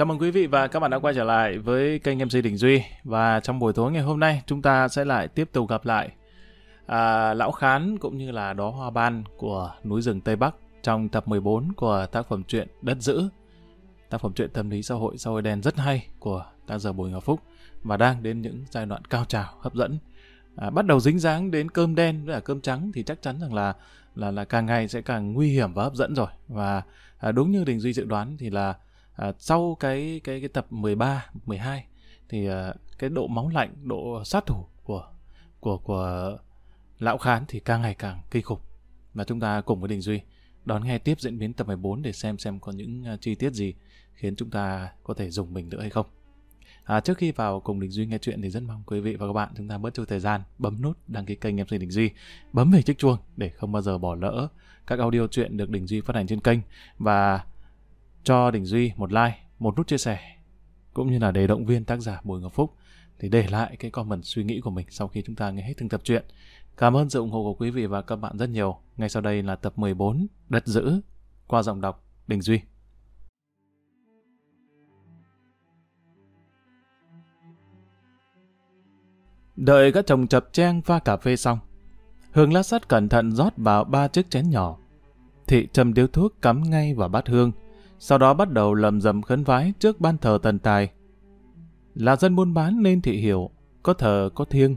Chào mừng quý vị và các bạn đã quay trở lại với kênh MC Đình Duy. Và trong buổi tối ngày hôm nay chúng ta sẽ lại tiếp tục gặp lại à, Lão Khán cũng như là Đó Hoa Ban của núi rừng Tây Bắc trong tập 14 của tác phẩm truyện Đất Dữ tác phẩm truyện tâm lý xã hội xã hội đen rất hay của tác giả Bùi Ngọc Phúc và đang đến những giai đoạn cao trào hấp dẫn. À, bắt đầu dính dáng đến cơm đen với cả cơm trắng thì chắc chắn rằng là là là càng ngày sẽ càng nguy hiểm và hấp dẫn rồi. Và à, đúng như Đình Duy dự đoán thì là à, sau cái cái cái tập 13, 12 thì à, cái độ máu lạnh, độ sát thủ của của của lão khán thì càng ngày càng kinh khủng. Và chúng ta cùng với Đình Duy đón nghe tiếp diễn biến tập 14 để xem xem có những à, chi tiết gì khiến chúng ta có thể dùng mình nữa hay không. À, trước khi vào cùng Đình Duy nghe chuyện thì rất mong quý vị và các bạn chúng ta bớt chút thời gian bấm nút đăng ký kênh MC Đình Duy, bấm về chiếc chuông để không bao giờ bỏ lỡ các audio chuyện được Đình Duy phát hành trên kênh và cho Đình Duy một like, một nút chia sẻ cũng như là để động viên tác giả Bùi Ngọc Phúc thì để lại cái comment suy nghĩ của mình sau khi chúng ta nghe hết từng tập truyện. Cảm ơn sự ủng hộ của quý vị và các bạn rất nhiều. Ngay sau đây là tập 14 Đất giữ qua giọng đọc Đình Duy. Đợi các chồng chập trang pha cà phê xong, Hương lát sắt cẩn thận rót vào ba chiếc chén nhỏ. Thị châm điếu thuốc cắm ngay vào bát hương, sau đó bắt đầu lầm rầm khấn vái trước ban thờ thần tài. Là dân buôn bán nên thị hiểu, có thờ có thiêng,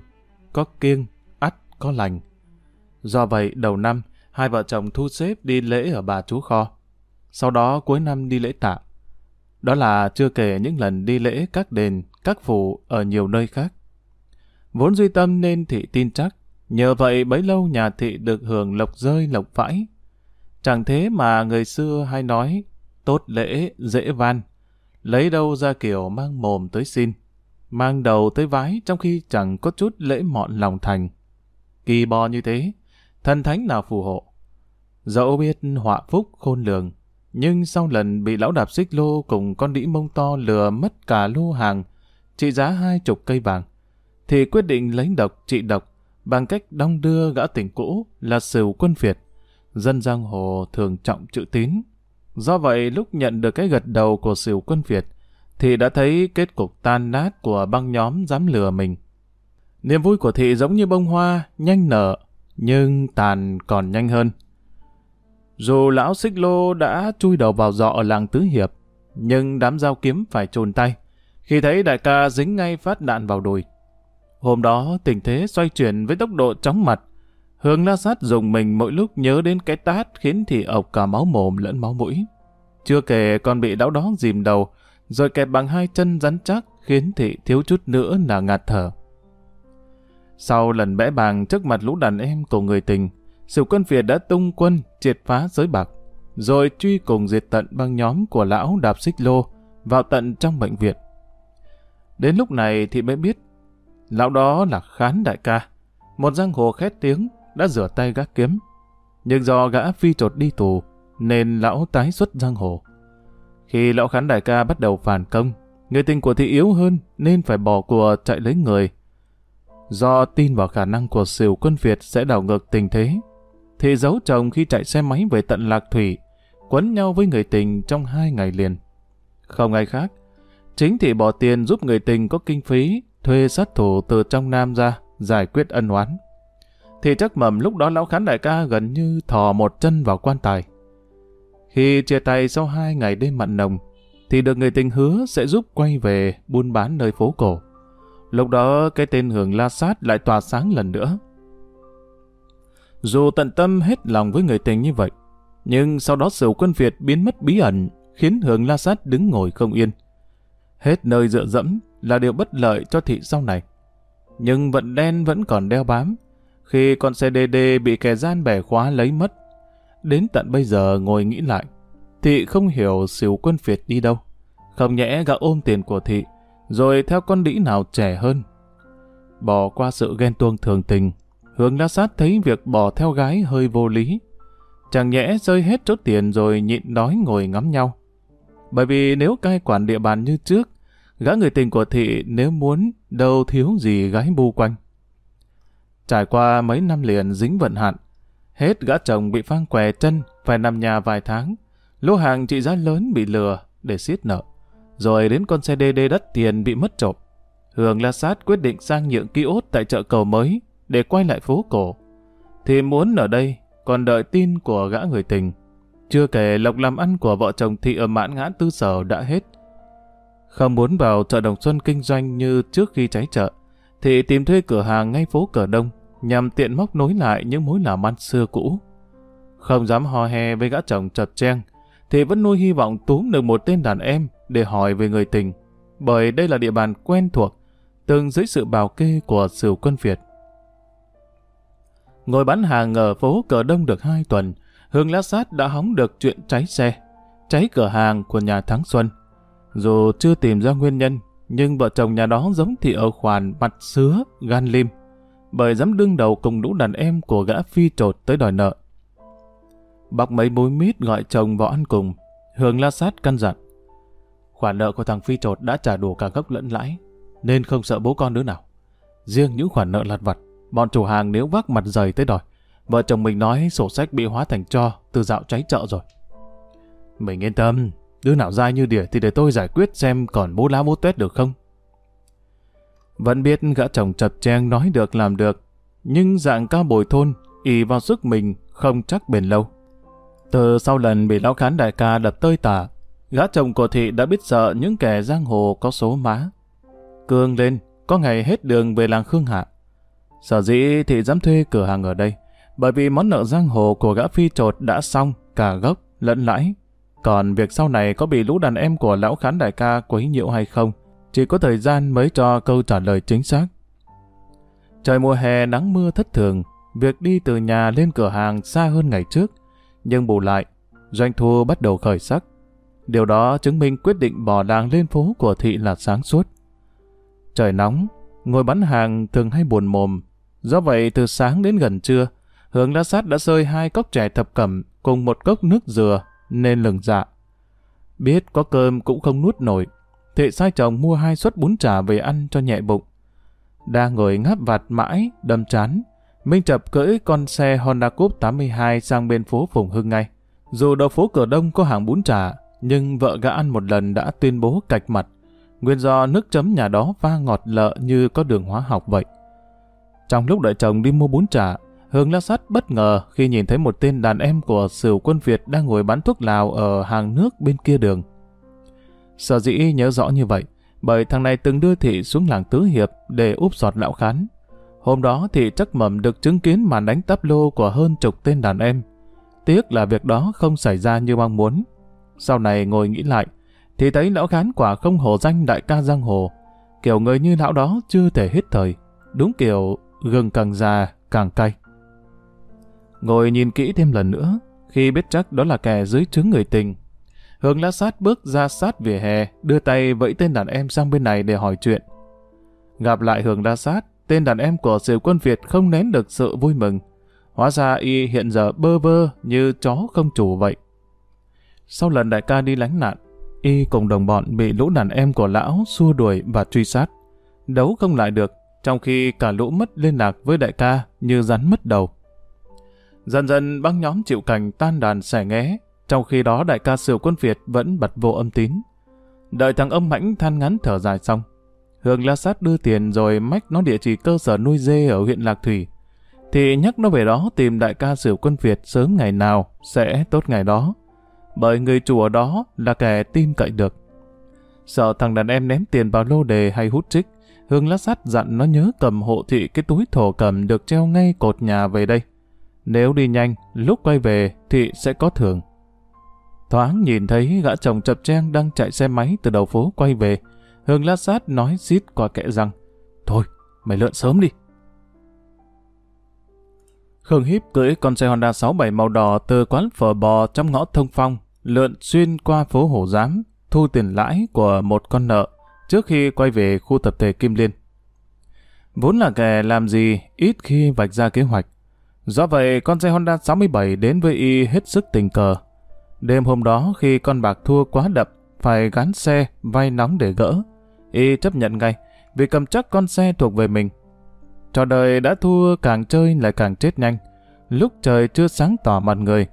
có kiêng, ắt có lành. Do vậy đầu năm, hai vợ chồng thu xếp đi lễ ở bà chú kho. Sau đó cuối năm đi lễ tạ. Đó là chưa kể những lần đi lễ các đền, các phủ ở nhiều nơi khác. Vốn duy tâm nên thị tin chắc, nhờ vậy bấy lâu nhà thị được hưởng lộc rơi lộc vãi. Chẳng thế mà người xưa hay nói, tốt lễ, dễ van, lấy đâu ra kiểu mang mồm tới xin, mang đầu tới vái trong khi chẳng có chút lễ mọn lòng thành. Kỳ bò như thế, thần thánh nào phù hộ. Dẫu biết họa phúc khôn lường, nhưng sau lần bị lão đạp xích lô cùng con đĩ mông to lừa mất cả lô hàng, trị giá hai chục cây vàng, thì quyết định lấy độc trị độc bằng cách đong đưa gã tỉnh cũ là sửu quân Việt. Dân giang hồ thường trọng chữ tín. Do vậy lúc nhận được cái gật đầu của sửu quân Việt thì đã thấy kết cục tan nát của băng nhóm dám lừa mình. Niềm vui của thị giống như bông hoa, nhanh nở, nhưng tàn còn nhanh hơn. Dù lão xích lô đã chui đầu vào dọ ở làng Tứ Hiệp, nhưng đám dao kiếm phải trồn tay. Khi thấy đại ca dính ngay phát đạn vào đùi, Hôm đó tình thế xoay chuyển với tốc độ chóng mặt. Hương la sát dùng mình mỗi lúc nhớ đến cái tát khiến thị ộc cả máu mồm lẫn máu mũi. Chưa kể còn bị đau đó dìm đầu, rồi kẹp bằng hai chân rắn chắc khiến thị thiếu chút nữa là ngạt thở. Sau lần bẽ bàng trước mặt lũ đàn em của người tình, sự quân Việt đã tung quân triệt phá giới bạc, rồi truy cùng diệt tận băng nhóm của lão đạp xích lô vào tận trong bệnh viện. Đến lúc này thì mới biết Lão đó là Khán Đại ca, một giang hồ khét tiếng, đã rửa tay gác kiếm. Nhưng do gã phi trột đi tù, nên lão tái xuất giang hồ. Khi lão Khán Đại ca bắt đầu phản công, người tình của thị yếu hơn nên phải bỏ của chạy lấy người. Do tin vào khả năng của siêu quân Việt sẽ đảo ngược tình thế, thì giấu chồng khi chạy xe máy về tận Lạc Thủy, quấn nhau với người tình trong hai ngày liền. Không ai khác, chính thị bỏ tiền giúp người tình có kinh phí thuê sát thủ từ trong Nam ra, giải quyết ân oán. Thì chắc mầm lúc đó lão khán đại ca gần như thò một chân vào quan tài. Khi chia tay sau hai ngày đêm mặn nồng, thì được người tình hứa sẽ giúp quay về buôn bán nơi phố cổ. Lúc đó cái tên Hường La Sát lại tỏa sáng lần nữa. Dù tận tâm hết lòng với người tình như vậy, nhưng sau đó sự quân Việt biến mất bí ẩn, khiến Hường La Sát đứng ngồi không yên. Hết nơi dựa dẫm, là điều bất lợi cho thị sau này. Nhưng vận đen vẫn còn đeo bám, khi con xe DD bị kẻ gian bẻ khóa lấy mất. Đến tận bây giờ ngồi nghĩ lại, thị không hiểu xỉu quân phiệt đi đâu. Không nhẽ gã ôm tiền của thị, rồi theo con đĩ nào trẻ hơn. Bỏ qua sự ghen tuông thường tình, Hướng đã Sát thấy việc bỏ theo gái hơi vô lý. Chẳng nhẽ rơi hết chốt tiền rồi nhịn đói ngồi ngắm nhau. Bởi vì nếu cai quản địa bàn như trước, Gã người tình của thị nếu muốn đâu thiếu gì gái bu quanh. Trải qua mấy năm liền dính vận hạn, hết gã chồng bị phang què chân, phải nằm nhà vài tháng, lô hàng trị giá lớn bị lừa để xiết nợ. Rồi đến con xe DD đất tiền bị mất trộm. Hường La Sát quyết định sang nhượng ký ốt tại chợ cầu mới để quay lại phố cổ. Thì muốn ở đây còn đợi tin của gã người tình. Chưa kể lộc làm ăn của vợ chồng thị ở mãn ngã tư sở đã hết. Không muốn vào chợ Đồng Xuân kinh doanh như trước khi cháy chợ, thì tìm thuê cửa hàng ngay phố Cờ Đông nhằm tiện móc nối lại những mối làm ăn xưa cũ. Không dám hò hè với gã chồng chật chen, thì vẫn nuôi hy vọng túm được một tên đàn em để hỏi về người tình, bởi đây là địa bàn quen thuộc, từng dưới sự bảo kê của sửu quân Việt. Ngồi bán hàng ở phố Cờ Đông được hai tuần, Hương Lá Sát đã hóng được chuyện cháy xe, cháy cửa hàng của nhà Thắng Xuân. Dù chưa tìm ra nguyên nhân, nhưng vợ chồng nhà đó giống thị ở khoản mặt sứa, gan lim, bởi dám đương đầu cùng lũ đàn em của gã phi trột tới đòi nợ. Bọc mấy bối mít gọi chồng vào ăn cùng, Hương La Sát căn dặn. Khoản nợ của thằng phi trột đã trả đủ cả gốc lẫn lãi, nên không sợ bố con đứa nào. Riêng những khoản nợ lặt vặt, bọn chủ hàng nếu vác mặt dày tới đòi, vợ chồng mình nói sổ sách bị hóa thành cho từ dạo cháy chợ rồi. Mình yên tâm, đứa nào dai như đỉa thì để tôi giải quyết xem còn bố lá bố tuét được không. Vẫn biết gã chồng chập cheng nói được làm được, nhưng dạng cao bồi thôn, ỉ vào sức mình không chắc bền lâu. Từ sau lần bị lão khán đại ca đập tơi tả, gã chồng của thị đã biết sợ những kẻ giang hồ có số má. Cương lên, có ngày hết đường về làng Khương Hạ. Sở dĩ thị dám thuê cửa hàng ở đây, bởi vì món nợ giang hồ của gã phi trột đã xong cả gốc lẫn lãi. Còn việc sau này có bị lũ đàn em của lão khán đại ca quấy nhiễu hay không, chỉ có thời gian mới cho câu trả lời chính xác. Trời mùa hè nắng mưa thất thường, việc đi từ nhà lên cửa hàng xa hơn ngày trước, nhưng bù lại, doanh thu bắt đầu khởi sắc. Điều đó chứng minh quyết định bỏ làng lên phố của thị là sáng suốt. Trời nóng, ngồi bán hàng thường hay buồn mồm. Do vậy từ sáng đến gần trưa, Hướng La sát đã rơi hai cốc chè thập cẩm cùng một cốc nước dừa nên lừng dạ. Biết có cơm cũng không nuốt nổi, Thệ sai chồng mua hai suất bún chả về ăn cho nhẹ bụng. Đang ngồi ngáp vặt mãi, đâm chán, Minh Chập cưỡi con xe Honda Cup 82 sang bên phố Phùng Hưng ngay. Dù đầu phố cửa đông có hàng bún chả, nhưng vợ gã ăn một lần đã tuyên bố cạch mặt. Nguyên do nước chấm nhà đó pha ngọt lợ như có đường hóa học vậy. Trong lúc đợi chồng đi mua bún chả, Hương La Sắt bất ngờ khi nhìn thấy một tên đàn em của sửu quân Việt đang ngồi bán thuốc lào ở hàng nước bên kia đường. Sở dĩ nhớ rõ như vậy, bởi thằng này từng đưa thị xuống làng Tứ Hiệp để úp sọt lão khán. Hôm đó thì chắc mầm được chứng kiến màn đánh tắp lô của hơn chục tên đàn em. Tiếc là việc đó không xảy ra như mong muốn. Sau này ngồi nghĩ lại, thì thấy lão khán quả không hổ danh đại ca giang hồ. Kiểu người như lão đó chưa thể hết thời. Đúng kiểu gừng càng già càng cay. Ngồi nhìn kỹ thêm lần nữa, khi biết chắc đó là kẻ dưới trướng người tình. Hương lá sát bước ra sát vỉa hè, đưa tay vẫy tên đàn em sang bên này để hỏi chuyện. Gặp lại Hương la sát, tên đàn em của siêu quân Việt không nén được sự vui mừng. Hóa ra y hiện giờ bơ vơ như chó không chủ vậy. Sau lần đại ca đi lánh nạn, y cùng đồng bọn bị lũ đàn em của lão xua đuổi và truy sát. Đấu không lại được, trong khi cả lũ mất liên lạc với đại ca như rắn mất đầu. Dần dần băng nhóm chịu cảnh tan đàn xẻ nghé, trong khi đó đại ca sửu quân Việt vẫn bật vô âm tín. Đợi thằng âm mãnh than ngắn thở dài xong, Hương la sát đưa tiền rồi mách nó địa chỉ cơ sở nuôi dê ở huyện Lạc Thủy. Thì nhắc nó về đó tìm đại ca sửu quân Việt sớm ngày nào sẽ tốt ngày đó. Bởi người chủ ở đó là kẻ tin cậy được. Sợ thằng đàn em ném tiền vào lô đề hay hút trích, Hương lát sắt dặn nó nhớ cầm hộ thị cái túi thổ cầm được treo ngay cột nhà về đây. Nếu đi nhanh, lúc quay về thì sẽ có thưởng. Thoáng nhìn thấy gã chồng chập trang đang chạy xe máy từ đầu phố quay về. Hương lát sát nói xít qua kệ rằng Thôi, mày lượn sớm đi. Khương Hiếp cưỡi con xe Honda 67 màu đỏ từ quán phở bò trong ngõ thông phong, lượn xuyên qua phố Hổ Giám, thu tiền lãi của một con nợ trước khi quay về khu tập thể Kim Liên. Vốn là kẻ làm gì ít khi vạch ra kế hoạch. Do vậy, con xe Honda 67 đến với y hết sức tình cờ. Đêm hôm đó khi con bạc thua quá đậm phải gắn xe, vay nóng để gỡ. Y chấp nhận ngay, vì cầm chắc con xe thuộc về mình. Trò đời đã thua càng chơi lại càng chết nhanh. Lúc trời chưa sáng tỏ mặt người,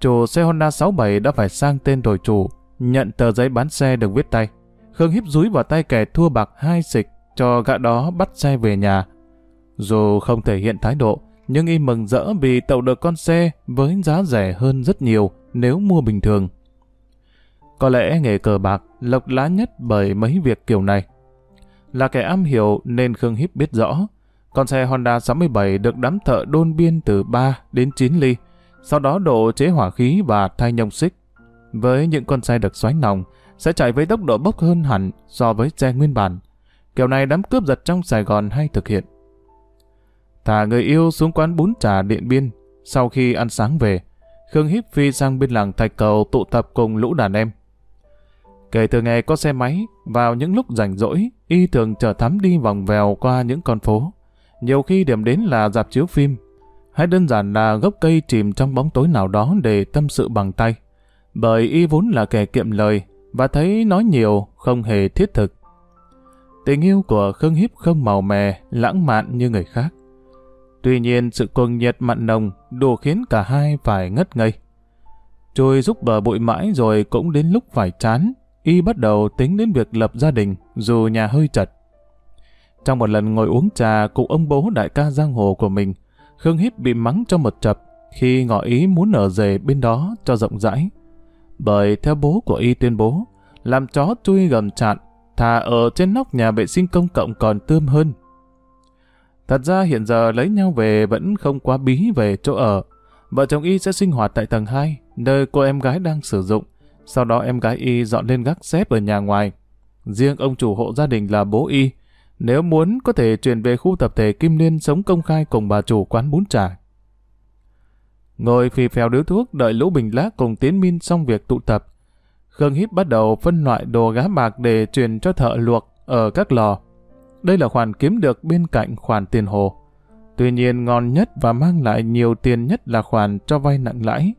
chủ xe Honda 67 đã phải sang tên đổi chủ, nhận tờ giấy bán xe được viết tay. Khương Hiếp dúi vào tay kẻ thua bạc hai xịch cho gã đó bắt xe về nhà. Dù không thể hiện thái độ, nhưng y mừng rỡ vì tậu được con xe với giá rẻ hơn rất nhiều nếu mua bình thường. Có lẽ nghề cờ bạc lộc lá nhất bởi mấy việc kiểu này. Là kẻ am hiểu nên Khương Hiếp biết rõ, con xe Honda 67 được đám thợ đôn biên từ 3 đến 9 ly, sau đó độ chế hỏa khí và thay nhông xích. Với những con xe được xoáy nòng, sẽ chạy với tốc độ bốc hơn hẳn so với xe nguyên bản. Kiểu này đám cướp giật trong Sài Gòn hay thực hiện. Thả người yêu xuống quán bún trà Điện Biên, sau khi ăn sáng về, Khương Hiếp phi sang bên làng Thạch Cầu tụ tập cùng lũ đàn em. Kể từ ngày có xe máy, vào những lúc rảnh rỗi, y thường chở thắm đi vòng vèo qua những con phố. Nhiều khi điểm đến là dạp chiếu phim, hay đơn giản là gốc cây chìm trong bóng tối nào đó để tâm sự bằng tay. Bởi y vốn là kẻ kiệm lời, và thấy nói nhiều không hề thiết thực. Tình yêu của Khương Hiếp không màu mè, lãng mạn như người khác. Tuy nhiên sự cuồng nhiệt mặn nồng đủ khiến cả hai phải ngất ngây. Trôi giúp bờ bụi mãi rồi cũng đến lúc phải chán, y bắt đầu tính đến việc lập gia đình dù nhà hơi chật. Trong một lần ngồi uống trà cùng ông bố đại ca giang hồ của mình, Khương Hiếp bị mắng cho một chập khi ngỏ ý muốn ở rể bên đó cho rộng rãi. Bởi theo bố của y tuyên bố, làm chó chui gầm chạn, thà ở trên nóc nhà vệ sinh công cộng còn tươm hơn. Thật ra hiện giờ lấy nhau về vẫn không quá bí về chỗ ở. Vợ chồng y sẽ sinh hoạt tại tầng 2, nơi cô em gái đang sử dụng. Sau đó em gái y dọn lên gác xếp ở nhà ngoài. Riêng ông chủ hộ gia đình là bố y. Nếu muốn có thể chuyển về khu tập thể Kim Liên sống công khai cùng bà chủ quán bún trà. Ngồi phì phèo điếu thuốc đợi lũ bình lá cùng tiến min xong việc tụ tập. Khương Hiếp bắt đầu phân loại đồ gá bạc để truyền cho thợ luộc ở các lò. Đây là khoản kiếm được bên cạnh khoản tiền hồ. Tuy nhiên ngon nhất và mang lại nhiều tiền nhất là khoản cho vay nặng lãi.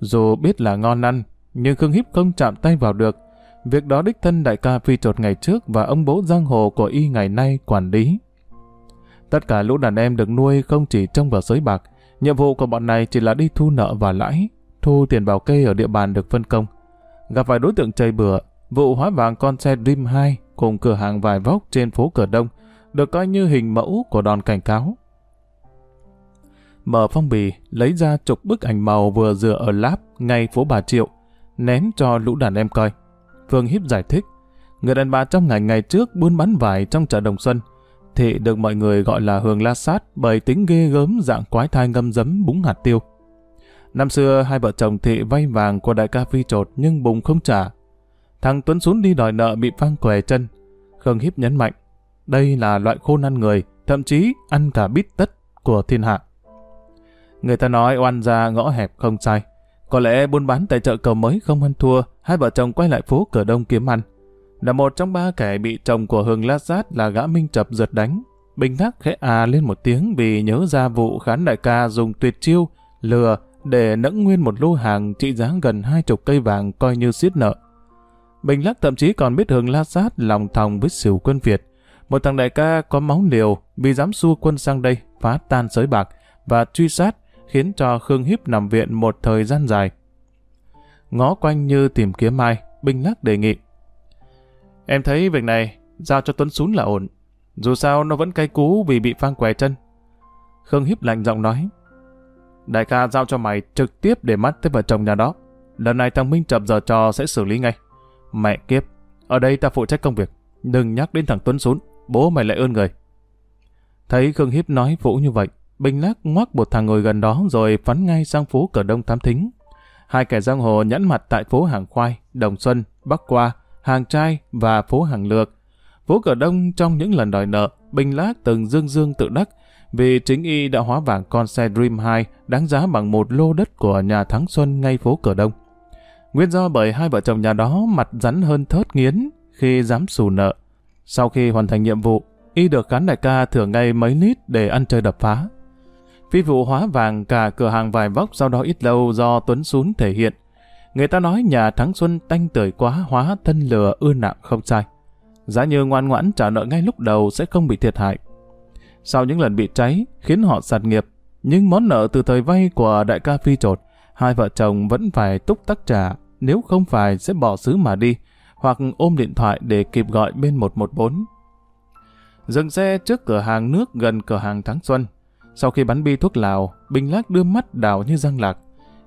Dù biết là ngon ăn, nhưng Khương Hiếp không chạm tay vào được. Việc đó đích thân đại ca phi trột ngày trước và ông bố giang hồ của y ngày nay quản lý. Tất cả lũ đàn em được nuôi không chỉ trong vào sới bạc, nhiệm vụ của bọn này chỉ là đi thu nợ và lãi, thu tiền bảo kê ở địa bàn được phân công. Gặp vài đối tượng chơi bừa, vụ hóa vàng con xe Dream 2 cùng cửa hàng vài vóc trên phố Cửa Đông được coi như hình mẫu của đòn cảnh cáo. Mở phong bì, lấy ra chục bức ảnh màu vừa dựa ở láp ngay phố Bà Triệu, ném cho lũ đàn em coi. Phương Hiếp giải thích, người đàn bà trong ngày ngày trước buôn bán vải trong chợ Đồng Xuân, thị được mọi người gọi là Hường La Sát bởi tính ghê gớm dạng quái thai ngâm dấm búng hạt tiêu. Năm xưa hai vợ chồng thị vay vàng của đại ca phi trột nhưng bùng không trả. Thằng Tuấn xuống đi đòi nợ bị phang què chân. Khương Hiếp nhấn mạnh, đây là loại khôn ăn người, thậm chí ăn cả bít tất của thiên hạ. Người ta nói oan ra ngõ hẹp không sai. Có lẽ buôn bán tại chợ cầu mới không ăn thua, hai vợ chồng quay lại phố cửa đông kiếm ăn. Là một trong ba kẻ bị chồng của Hường Lát Sát là gã Minh Chập giật đánh. Bình Thác khẽ à lên một tiếng vì nhớ ra vụ khán đại ca dùng tuyệt chiêu, lừa để nẫng nguyên một lô hàng trị giá gần hai chục cây vàng coi như xiết nợ. Bình Lắc thậm chí còn biết Hường La Sát lòng thòng với sửu quân Việt. Một thằng đại ca có máu liều vì dám xua quân sang đây phá tan sới bạc và truy sát khiến cho Khương Hiếp nằm viện một thời gian dài. Ngó quanh như tìm kiếm ai, Bình Lắc đề nghị. Em thấy việc này giao cho Tuấn Sún là ổn. Dù sao nó vẫn cay cú vì bị phang què chân. Khương Hiếp lạnh giọng nói. Đại ca giao cho mày trực tiếp để mắt tới vợ chồng nhà đó. Lần này thằng Minh chậm giờ trò sẽ xử lý ngay. Mẹ kiếp, ở đây ta phụ trách công việc. Đừng nhắc đến thằng Tuấn Sún, bố mày lại ơn người. Thấy Khương Hiếp nói Vũ như vậy, Bình Lác ngoắc một thằng ngồi gần đó rồi phắn ngay sang phố Cờ Đông Tam Thính. Hai kẻ giang hồ nhẫn mặt tại phố Hàng Khoai, Đồng Xuân, Bắc Qua, Hàng Trai và phố Hàng Lược. Phố Cờ Đông trong những lần đòi nợ, Bình Lác từng dương dương tự đắc vì chính y đã hóa vàng con xe Dream 2 đáng giá bằng một lô đất của nhà Thắng Xuân ngay phố Cờ Đông. Nguyên do bởi hai vợ chồng nhà đó mặt rắn hơn thớt nghiến khi dám xù nợ. Sau khi hoàn thành nhiệm vụ, y được cán đại ca thưởng ngay mấy lít để ăn chơi đập phá. Phi vụ hóa vàng cả cửa hàng vài vóc sau đó ít lâu do Tuấn Sún thể hiện. Người ta nói nhà Thắng Xuân tanh tưởi quá hóa thân lừa ưa nặng không sai. Giá như ngoan ngoãn trả nợ ngay lúc đầu sẽ không bị thiệt hại. Sau những lần bị cháy khiến họ sạt nghiệp, nhưng món nợ từ thời vay của đại ca Phi trột, hai vợ chồng vẫn phải túc tắc trả, nếu không phải sẽ bỏ xứ mà đi, hoặc ôm điện thoại để kịp gọi bên 114. Dừng xe trước cửa hàng nước gần cửa hàng Thắng Xuân. Sau khi bắn bi thuốc lào, Bình Lác đưa mắt đảo như răng lạc.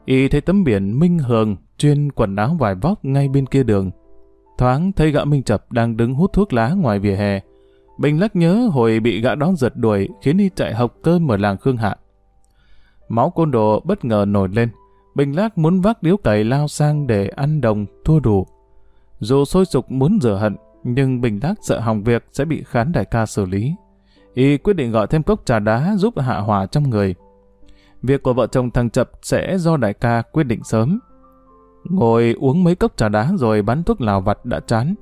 Y thấy tấm biển Minh Hường chuyên quần áo vải vóc ngay bên kia đường. Thoáng thấy gã Minh Chập đang đứng hút thuốc lá ngoài vỉa hè. Bình Lắc nhớ hồi bị gã đón giật đuổi khiến y chạy học cơm ở làng Khương Hạ. Máu côn đồ bất ngờ nổi lên. Bình Lác muốn vác điếu cày lao sang để ăn đồng thua đủ. Dù sôi sục muốn rửa hận, nhưng Bình Lác sợ hỏng việc sẽ bị khán đại ca xử lý. Y quyết định gọi thêm cốc trà đá giúp hạ hòa trong người. Việc của vợ chồng thằng Chập sẽ do đại ca quyết định sớm. Ngồi uống mấy cốc trà đá rồi bắn thuốc lào vặt đã chán.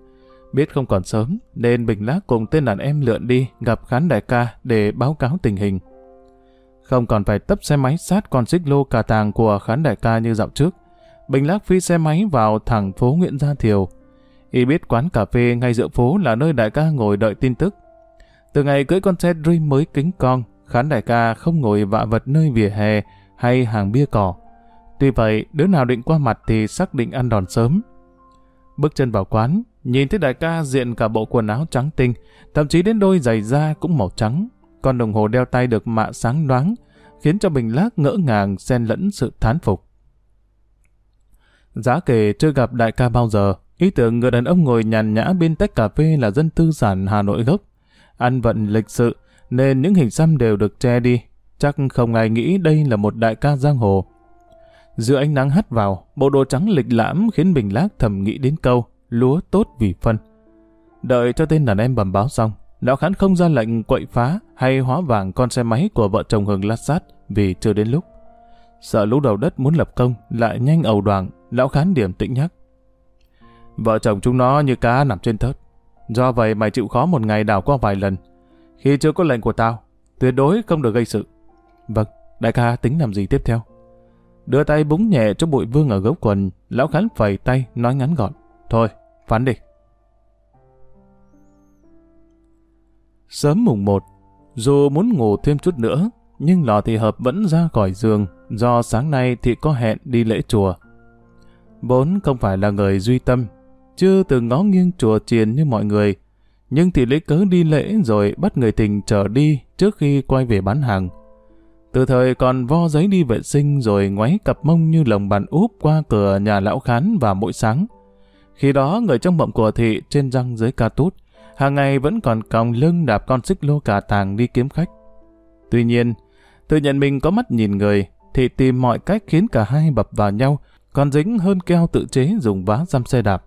Biết không còn sớm, nên Bình Lác cùng tên đàn em lượn đi gặp khán đại ca để báo cáo tình hình. Không còn phải tấp xe máy sát con xích lô cà tàng của khán đại ca như dạo trước. Bình Lác phi xe máy vào thẳng phố Nguyễn Gia Thiều. Y biết quán cà phê ngay giữa phố là nơi đại ca ngồi đợi tin tức. Từ ngày cưới con xe Dream mới kính con, khán đại ca không ngồi vạ vật nơi vỉa hè hay hàng bia cỏ. Tuy vậy, đứa nào định qua mặt thì xác định ăn đòn sớm. Bước chân vào quán, nhìn thấy đại ca diện cả bộ quần áo trắng tinh, thậm chí đến đôi giày da cũng màu trắng. Con đồng hồ đeo tay được mạ sáng loáng, khiến cho Bình Lác ngỡ ngàng xen lẫn sự thán phục. Giá kể chưa gặp đại ca bao giờ, ý tưởng người đàn ông ngồi nhàn nhã bên tách cà phê là dân tư sản Hà Nội gốc. Ăn vận lịch sự, nên những hình xăm đều được che đi. Chắc không ai nghĩ đây là một đại ca giang hồ. Giữa ánh nắng hắt vào, bộ đồ trắng lịch lãm khiến Bình Lác thầm nghĩ đến câu lúa tốt vì phân. Đợi cho tên đàn em bẩm báo xong, lão khán không ra lệnh quậy phá hay hóa vàng con xe máy của vợ chồng Hường lát sát vì chưa đến lúc. Sợ lũ đầu đất muốn lập công, lại nhanh ầu đoàn, lão khán điểm tĩnh nhắc. Vợ chồng chúng nó như cá nằm trên thớt. Do vậy mày chịu khó một ngày đào qua vài lần. Khi chưa có lệnh của tao, tuyệt đối không được gây sự. Vâng, đại ca tính làm gì tiếp theo? Đưa tay búng nhẹ cho bụi vương ở gốc quần, lão khán phẩy tay, nói ngắn gọn. Thôi, phán đi. Sớm mùng 1, dù muốn ngủ thêm chút nữa, nhưng lò thị hợp vẫn ra khỏi giường, do sáng nay thì có hẹn đi lễ chùa. Bốn không phải là người duy tâm, chưa từng ngó nghiêng chùa chiền như mọi người, nhưng thì lấy cớ đi lễ rồi bắt người tình trở đi trước khi quay về bán hàng. Từ thời còn vo giấy đi vệ sinh rồi ngoáy cặp mông như lồng bàn úp qua cửa nhà lão khán vào mỗi sáng. Khi đó người trong mộng của thị trên răng dưới ca tút, hàng ngày vẫn còn còng lưng đạp con xích lô cà tàng đi kiếm khách. Tuy nhiên, tự nhận mình có mắt nhìn người, thì tìm mọi cách khiến cả hai bập vào nhau, còn dính hơn keo tự chế dùng vá giam xe đạp.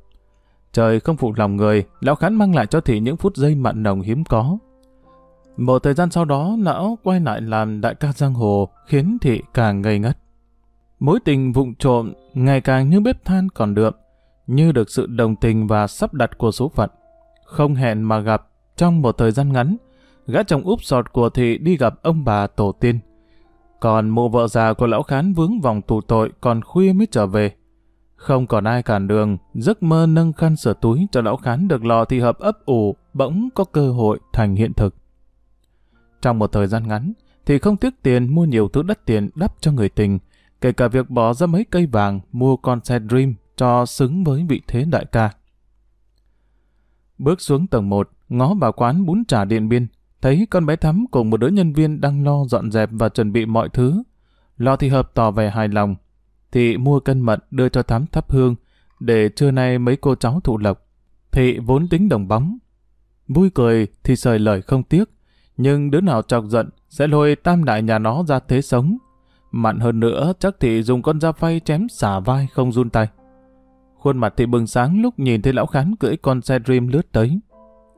Trời không phụ lòng người, lão khán mang lại cho thị những phút giây mặn nồng hiếm có. Một thời gian sau đó, lão quay lại làm đại ca giang hồ, khiến thị càng ngây ngất. Mối tình vụng trộm ngày càng như bếp than còn đượm, như được sự đồng tình và sắp đặt của số phận. Không hẹn mà gặp, trong một thời gian ngắn, gã chồng úp sọt của thị đi gặp ông bà tổ tiên. Còn mụ vợ già của lão khán vướng vòng tù tội còn khuya mới trở về. Không còn ai cản đường, giấc mơ nâng khăn sửa túi cho lão khán được lò thì hợp ấp ủ, bỗng có cơ hội thành hiện thực. Trong một thời gian ngắn, thì không tiếc tiền mua nhiều thứ đắt tiền đắp cho người tình, kể cả việc bỏ ra mấy cây vàng mua con xe Dream cho xứng với vị thế đại ca. Bước xuống tầng 1, ngó vào quán bún trà điện biên, thấy con bé Thắm cùng một đứa nhân viên đang lo dọn dẹp và chuẩn bị mọi thứ. Lo thì hợp tỏ vẻ hài lòng, thì mua cân mận đưa cho Thắm thắp hương, để trưa nay mấy cô cháu thụ lộc. Thị vốn tính đồng bóng. Vui cười thì sời lời không tiếc, nhưng đứa nào chọc giận sẽ lôi tam đại nhà nó ra thế sống. Mặn hơn nữa chắc thị dùng con dao phay chém xả vai không run tay. Khuôn mặt thị bừng sáng lúc nhìn thấy lão khán cưỡi con xe Dream lướt tới.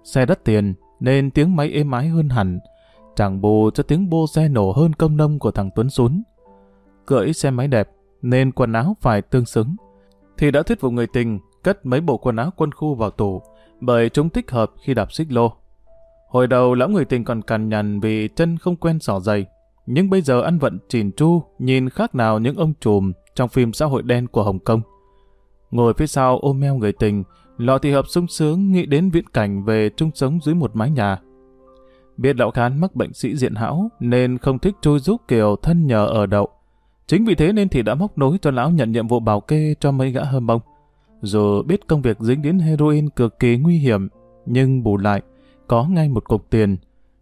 Xe đắt tiền nên tiếng máy êm ái hơn hẳn, chẳng bù cho tiếng bô xe nổ hơn công nông của thằng Tuấn Xuân. Cưỡi xe máy đẹp nên quần áo phải tương xứng. Thì đã thuyết phục người tình cất mấy bộ quần áo quân khu vào tủ bởi chúng thích hợp khi đạp xích lô. Hồi đầu lão người tình còn cằn nhằn vì chân không quen sỏ giày. Nhưng bây giờ ăn vận chỉn chu, nhìn khác nào những ông trùm trong phim xã hội đen của Hồng Kông. Ngồi phía sau ôm eo người tình, lọ thị hợp sung sướng nghĩ đến viễn cảnh về chung sống dưới một mái nhà. Biết lão khán mắc bệnh sĩ diện hão nên không thích trôi giúp kiều thân nhờ ở đậu. Chính vì thế nên thì đã móc nối cho lão nhận nhiệm vụ bảo kê cho mấy gã hâm bông. Dù biết công việc dính đến heroin cực kỳ nguy hiểm, nhưng bù lại, có ngay một cục tiền.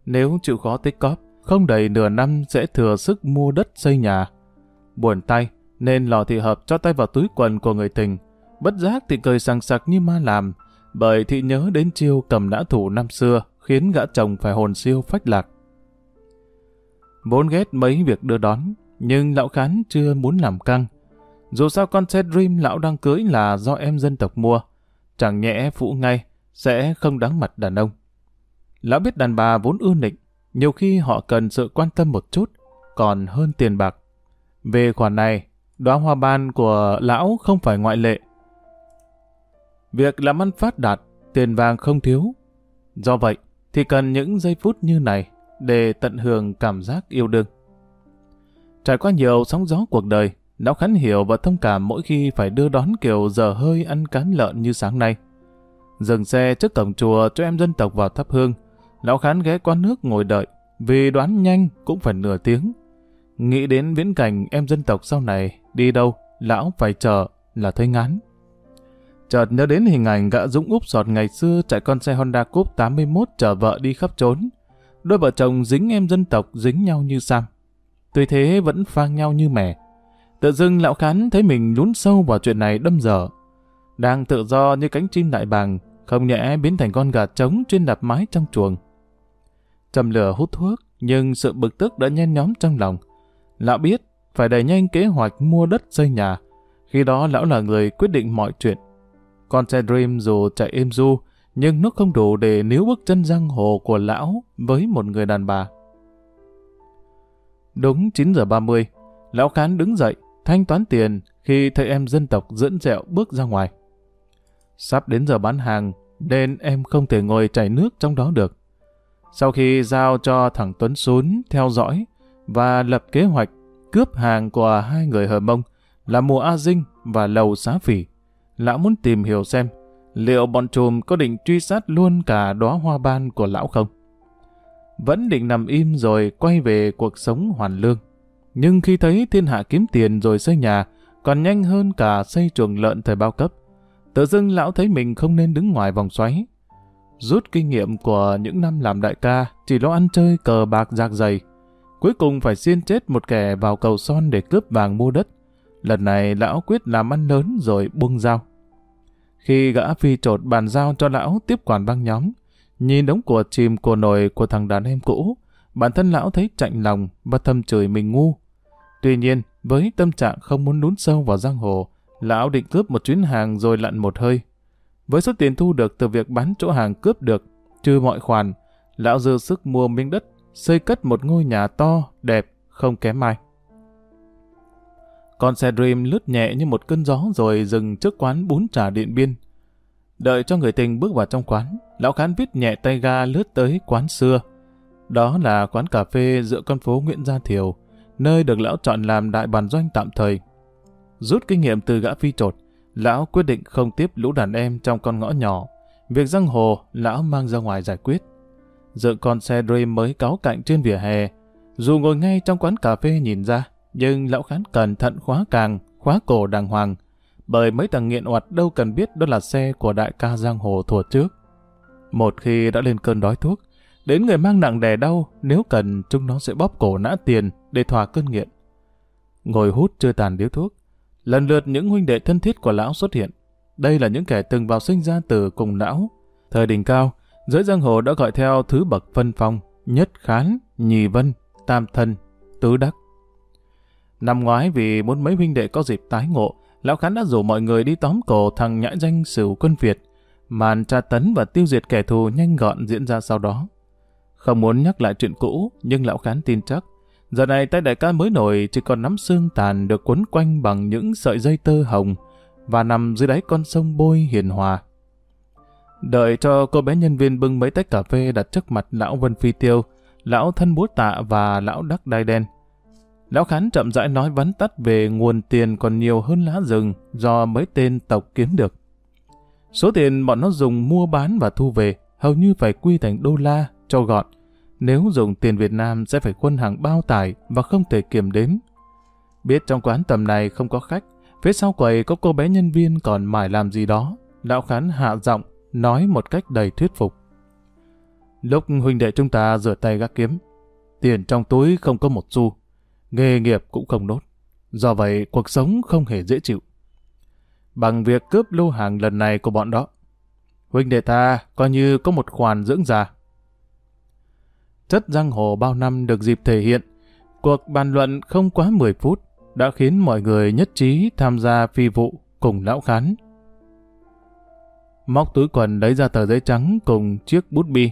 Nếu chịu khó tích cóp, không đầy nửa năm sẽ thừa sức mua đất xây nhà. Buồn tay, nên lò thị hợp cho tay vào túi quần của người tình. Bất giác thì cười sằng sặc như ma làm, bởi thị nhớ đến chiêu cầm nã thủ năm xưa, khiến gã chồng phải hồn siêu phách lạc. Vốn ghét mấy việc đưa đón, nhưng lão khán chưa muốn làm căng. Dù sao con xe Dream lão đang cưới là do em dân tộc mua, chẳng nhẽ phụ ngay, sẽ không đáng mặt đàn ông. Lão biết đàn bà vốn ưa nịnh, nhiều khi họ cần sự quan tâm một chút, còn hơn tiền bạc. Về khoản này, đóa hoa ban của lão không phải ngoại lệ. Việc làm ăn phát đạt, tiền vàng không thiếu. Do vậy, thì cần những giây phút như này để tận hưởng cảm giác yêu đương. Trải qua nhiều sóng gió cuộc đời, lão khánh hiểu và thông cảm mỗi khi phải đưa đón kiểu giờ hơi ăn cán lợn như sáng nay. Dừng xe trước cổng chùa cho em dân tộc vào thắp hương, lão khán ghé qua nước ngồi đợi, vì đoán nhanh cũng phải nửa tiếng. Nghĩ đến viễn cảnh em dân tộc sau này, đi đâu, lão phải chờ là thấy ngán. Chợt nhớ đến hình ảnh gã Dũng úp sọt ngày xưa chạy con xe Honda Cup 81 chở vợ đi khắp trốn. Đôi vợ chồng dính em dân tộc dính nhau như Sam. Tuy thế vẫn phang nhau như mẻ. Tự dưng lão khán thấy mình lún sâu vào chuyện này đâm dở. Đang tự do như cánh chim đại bàng, không nhẽ biến thành con gà trống trên đạp mái trong chuồng. Trầm lửa hút thuốc, nhưng sự bực tức đã nhen nhóm trong lòng. Lão biết phải đẩy nhanh kế hoạch mua đất xây nhà. Khi đó lão là người quyết định mọi chuyện. Con xe Dream dù chạy êm du, nhưng nó không đủ để níu bước chân giang hồ của lão với một người đàn bà. Đúng 9 giờ 30, lão khán đứng dậy, thanh toán tiền khi thấy em dân tộc dẫn dẹo bước ra ngoài. Sắp đến giờ bán hàng, nên em không thể ngồi chảy nước trong đó được. Sau khi giao cho thằng Tuấn xuống theo dõi và lập kế hoạch cướp hàng của hai người hờ mông là mùa A Dinh và Lầu Xá Phỉ, lão muốn tìm hiểu xem liệu bọn trùm có định truy sát luôn cả đóa hoa ban của lão không? Vẫn định nằm im rồi quay về cuộc sống hoàn lương. Nhưng khi thấy thiên hạ kiếm tiền rồi xây nhà, còn nhanh hơn cả xây chuồng lợn thời bao cấp, tự dưng lão thấy mình không nên đứng ngoài vòng xoáy. Rút kinh nghiệm của những năm làm đại ca, chỉ lo ăn chơi cờ bạc giạc dày. Cuối cùng phải xiên chết một kẻ vào cầu son để cướp vàng mua đất. Lần này lão quyết làm ăn lớn rồi buông dao. Khi gã phi trột bàn giao cho lão tiếp quản băng nhóm, nhìn đống của chìm của nồi của thằng đàn em cũ, bản thân lão thấy chạnh lòng và thầm chửi mình ngu. Tuy nhiên, với tâm trạng không muốn lún sâu vào giang hồ, lão định cướp một chuyến hàng rồi lặn một hơi. Với số tiền thu được từ việc bán chỗ hàng cướp được, trừ mọi khoản, lão dư sức mua miếng đất, xây cất một ngôi nhà to, đẹp, không kém ai. Con xe Dream lướt nhẹ như một cơn gió rồi dừng trước quán bún trà điện biên. Đợi cho người tình bước vào trong quán, lão khán viết nhẹ tay ga lướt tới quán xưa. Đó là quán cà phê giữa con phố Nguyễn Gia Thiều, nơi được lão chọn làm đại bàn doanh tạm thời. Rút kinh nghiệm từ gã phi trột, lão quyết định không tiếp lũ đàn em trong con ngõ nhỏ. Việc răng hồ, lão mang ra ngoài giải quyết. Dựng con xe Dream mới cáo cạnh trên vỉa hè. Dù ngồi ngay trong quán cà phê nhìn ra, nhưng lão khán cẩn thận khóa càng, khóa cổ đàng hoàng, bởi mấy thằng nghiện oặt đâu cần biết đó là xe của đại ca giang hồ thuở trước. Một khi đã lên cơn đói thuốc, đến người mang nặng đè đau, nếu cần chúng nó sẽ bóp cổ nã tiền để thỏa cơn nghiện. Ngồi hút chưa tàn điếu thuốc, lần lượt những huynh đệ thân thiết của lão xuất hiện. Đây là những kẻ từng vào sinh ra từ cùng lão. Thời đỉnh cao, giới giang hồ đã gọi theo thứ bậc phân phong, nhất khán, nhì vân, tam thân, tứ đắc. Năm ngoái vì muốn mấy huynh đệ có dịp tái ngộ, Lão Khán đã rủ mọi người đi tóm cổ thằng nhãi danh sửu quân Việt. Màn tra tấn và tiêu diệt kẻ thù nhanh gọn diễn ra sau đó. Không muốn nhắc lại chuyện cũ, nhưng Lão Khán tin chắc. Giờ này tay đại ca mới nổi chỉ còn nắm xương tàn được quấn quanh bằng những sợi dây tơ hồng và nằm dưới đáy con sông bôi hiền hòa. Đợi cho cô bé nhân viên bưng mấy tách cà phê đặt trước mặt lão Vân Phi Tiêu, lão thân búa tạ và lão đắc đai đen. Lão Khán chậm rãi nói vắn tắt về nguồn tiền còn nhiều hơn lá rừng do mấy tên tộc kiếm được. Số tiền bọn nó dùng mua bán và thu về hầu như phải quy thành đô la cho gọn. Nếu dùng tiền Việt Nam sẽ phải quân hàng bao tải và không thể kiểm đếm. Biết trong quán tầm này không có khách, Phía sau quầy có cô bé nhân viên còn mải làm gì đó. Lão Khán hạ giọng, nói một cách đầy thuyết phục. Lúc huynh đệ chúng ta rửa tay gác kiếm, tiền trong túi không có một xu, nghề nghiệp cũng không nốt. Do vậy, cuộc sống không hề dễ chịu. Bằng việc cướp lô hàng lần này của bọn đó, huynh đệ ta coi như có một khoản dưỡng già. Chất giang hồ bao năm được dịp thể hiện, cuộc bàn luận không quá 10 phút đã khiến mọi người nhất trí tham gia phi vụ cùng lão khán. Móc túi quần lấy ra tờ giấy trắng cùng chiếc bút bi.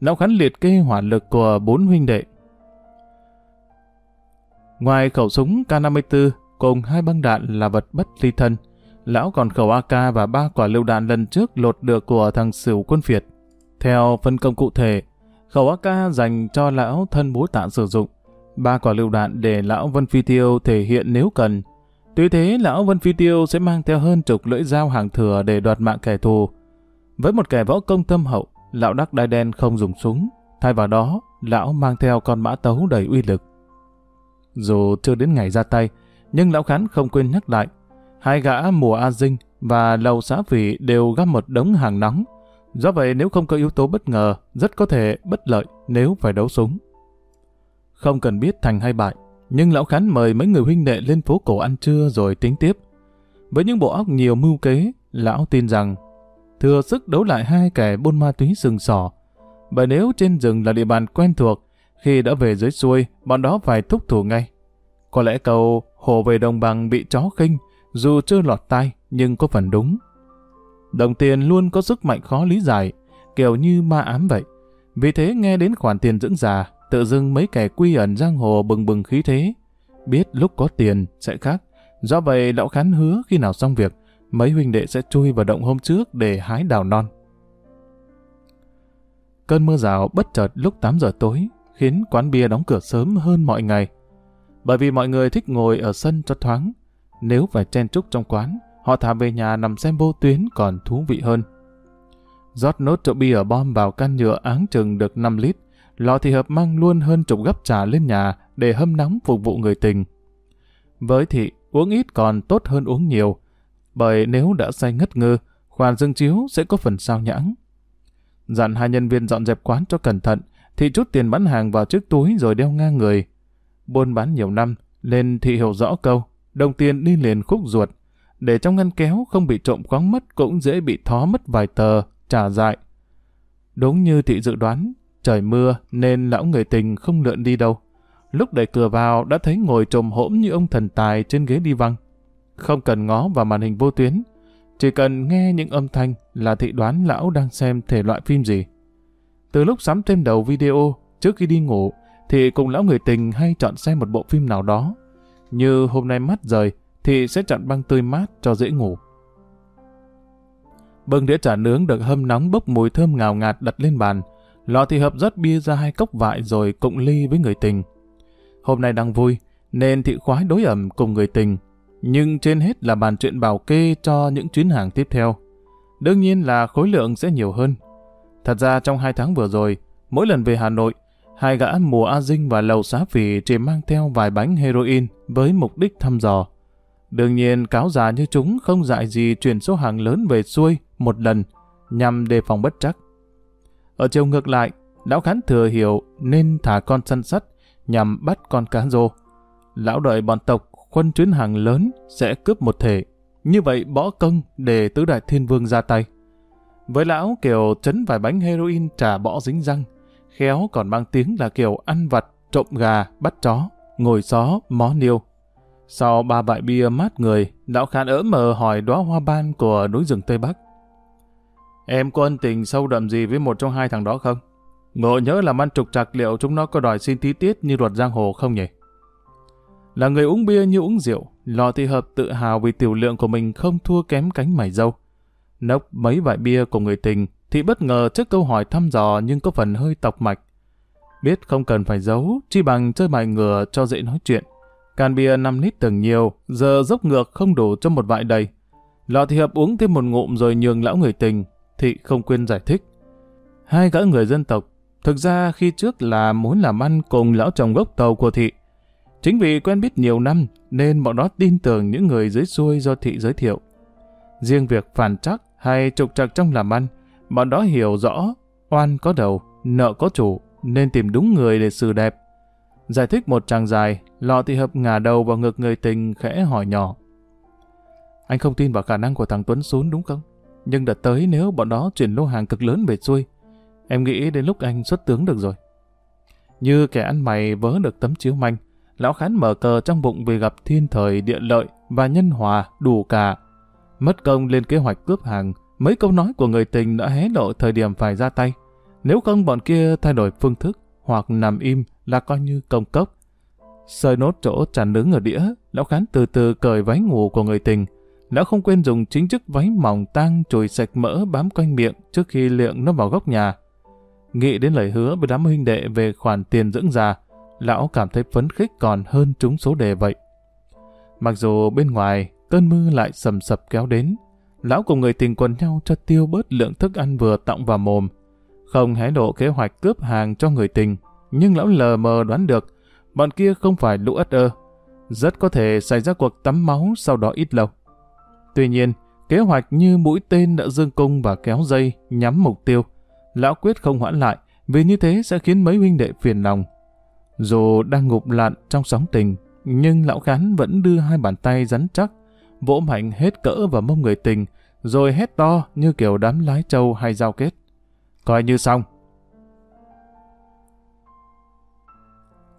Lão khán liệt kê hỏa lực của bốn huynh đệ. Ngoài khẩu súng K54 cùng hai băng đạn là vật bất ly thân, lão còn khẩu AK và ba quả lựu đạn lần trước lột được của thằng Sửu quân Việt. Theo phân công cụ thể, khẩu AK dành cho lão thân bố tạ sử dụng, ba quả lựu đạn để lão Vân Phi Tiêu thể hiện nếu cần. Tuy thế, lão Vân Phi Tiêu sẽ mang theo hơn chục lưỡi dao hàng thừa để đoạt mạng kẻ thù. Với một kẻ võ công thâm hậu, lão Đắc Đai Đen không dùng súng. Thay vào đó, lão mang theo con mã tấu đầy uy lực. Dù chưa đến ngày ra tay, nhưng lão Khán không quên nhắc lại. Hai gã mùa A Dinh và lầu xã vị đều găm một đống hàng nóng. Do vậy nếu không có yếu tố bất ngờ, rất có thể bất lợi nếu phải đấu súng. Không cần biết thành hay bại, nhưng lão Khán mời mấy người huynh đệ lên phố cổ ăn trưa rồi tính tiếp. Với những bộ óc nhiều mưu kế, lão tin rằng thừa sức đấu lại hai kẻ buôn ma túy sừng sỏ. Bởi nếu trên rừng là địa bàn quen thuộc, khi đã về dưới xuôi, bọn đó phải thúc thủ ngay. Có lẽ câu hồ về đồng bằng bị chó khinh, dù chưa lọt tai nhưng có phần đúng. Đồng tiền luôn có sức mạnh khó lý giải, kiểu như ma ám vậy. Vì thế nghe đến khoản tiền dưỡng già, tự dưng mấy kẻ quy ẩn giang hồ bừng bừng khí thế. Biết lúc có tiền sẽ khác. Do vậy lão khán hứa khi nào xong việc, mấy huynh đệ sẽ chui vào động hôm trước để hái đào non. Cơn mưa rào bất chợt lúc 8 giờ tối khiến quán bia đóng cửa sớm hơn mọi ngày. Bởi vì mọi người thích ngồi ở sân cho thoáng. Nếu phải chen chúc trong quán, họ thả về nhà nằm xem vô tuyến còn thú vị hơn. rót nốt chậu bia bom vào can nhựa áng chừng được 5 lít, lọ thì hợp mang luôn hơn chục gấp trà lên nhà để hâm nóng phục vụ người tình. Với thị, uống ít còn tốt hơn uống nhiều, bởi nếu đã say ngất ngơ, khoản dương chiếu sẽ có phần sao nhãng. Dặn hai nhân viên dọn dẹp quán cho cẩn thận, thì chút tiền bán hàng vào chiếc túi rồi đeo ngang người. Buôn bán nhiều năm, nên thị hiểu rõ câu, đồng tiền đi liền khúc ruột, để trong ngăn kéo không bị trộm khoáng mất cũng dễ bị thó mất vài tờ, trả dại. Đúng như thị dự đoán, trời mưa nên lão người tình không lượn đi đâu. Lúc đẩy cửa vào đã thấy ngồi trồm hỗn như ông thần tài trên ghế đi văng. Không cần ngó vào màn hình vô tuyến, chỉ cần nghe những âm thanh là thị đoán lão đang xem thể loại phim gì. Từ lúc sắm thêm đầu video, trước khi đi ngủ, thì cùng lão người tình hay chọn xem một bộ phim nào đó. Như hôm nay mắt rời, thì sẽ chọn băng tươi mát cho dễ ngủ. Bưng đĩa chả nướng được hâm nóng bốc mùi thơm ngào ngạt đặt lên bàn. Lọ thì hợp rót bia ra hai cốc vại rồi cộng ly với người tình. Hôm nay đang vui, nên thị khoái đối ẩm cùng người tình. Nhưng trên hết là bàn chuyện bảo kê cho những chuyến hàng tiếp theo. Đương nhiên là khối lượng sẽ nhiều hơn, Thật ra trong hai tháng vừa rồi, mỗi lần về Hà Nội, hai gã mùa A Dinh và Lầu Xá Phì chỉ mang theo vài bánh heroin với mục đích thăm dò. Đương nhiên cáo già như chúng không dại gì chuyển số hàng lớn về xuôi một lần nhằm đề phòng bất chắc. Ở chiều ngược lại, lão khán thừa hiểu nên thả con săn sắt nhằm bắt con cá rô. Lão đợi bọn tộc khuân chuyến hàng lớn sẽ cướp một thể. Như vậy bỏ công để tứ đại thiên vương ra tay. Với lão kiều chấn vài bánh heroin trà bỏ dính răng, khéo còn mang tiếng là kiều ăn vặt, trộm gà, bắt chó, ngồi xó, mó niêu. Sau ba bại bia mát người, lão khán ỡ mờ hỏi đóa hoa ban của núi rừng Tây Bắc. Em có ân tình sâu đậm gì với một trong hai thằng đó không? Ngộ nhớ làm ăn trục trặc liệu chúng nó có đòi xin tí tiết như luật giang hồ không nhỉ? Là người uống bia như uống rượu, lò thị hợp tự hào vì tiểu lượng của mình không thua kém cánh mày dâu. Nốc mấy vại bia của người tình thì bất ngờ trước câu hỏi thăm dò nhưng có phần hơi tọc mạch. Biết không cần phải giấu, chi bằng chơi bài ngừa cho dễ nói chuyện. Can bia 5 lít từng nhiều, giờ dốc ngược không đủ cho một vại đầy. Lọ thì hợp uống thêm một ngụm rồi nhường lão người tình, thị không quên giải thích. Hai gã người dân tộc, thực ra khi trước là muốn làm ăn cùng lão chồng gốc tàu của thị. Chính vì quen biết nhiều năm nên bọn đó tin tưởng những người dưới xuôi do thị giới thiệu. Riêng việc phản trắc hay trục trặc trong làm ăn, bọn đó hiểu rõ oan có đầu, nợ có chủ nên tìm đúng người để xử đẹp. Giải thích một tràng dài, lọ thị hợp ngả đầu vào ngực người tình khẽ hỏi nhỏ. Anh không tin vào khả năng của thằng Tuấn xuống đúng không? Nhưng đợt tới nếu bọn đó chuyển lô hàng cực lớn về xuôi, em nghĩ đến lúc anh xuất tướng được rồi. Như kẻ ăn mày vớ được tấm chiếu manh, lão khán mở cờ trong bụng vì gặp thiên thời địa lợi và nhân hòa đủ cả. Mất công lên kế hoạch cướp hàng, mấy câu nói của người tình đã hé lộ thời điểm phải ra tay. Nếu không bọn kia thay đổi phương thức hoặc nằm im là coi như công cốc. Sơi nốt chỗ tràn nướng ở đĩa, lão khán từ từ cởi váy ngủ của người tình. Lão không quên dùng chính chức váy mỏng tang chùi sạch mỡ bám quanh miệng trước khi liệng nó vào góc nhà. Nghĩ đến lời hứa với đám huynh đệ về khoản tiền dưỡng già, lão cảm thấy phấn khích còn hơn trúng số đề vậy. Mặc dù bên ngoài, cơn mưa lại sầm sập kéo đến, lão cùng người tình quần nhau cho tiêu bớt lượng thức ăn vừa tọng vào mồm. Không hé lộ kế hoạch cướp hàng cho người tình, nhưng lão lờ mờ đoán được, bọn kia không phải lũ ất ơ. Rất có thể xảy ra cuộc tắm máu sau đó ít lâu. Tuy nhiên, kế hoạch như mũi tên đã dương cung và kéo dây nhắm mục tiêu. Lão quyết không hoãn lại, vì như thế sẽ khiến mấy huynh đệ phiền lòng. Dù đang ngụp lặn trong sóng tình, nhưng lão khán vẫn đưa hai bàn tay rắn chắc, vỗ mạnh hết cỡ vào mông người tình, rồi hét to như kiểu đám lái trâu hay giao kết. Coi như xong.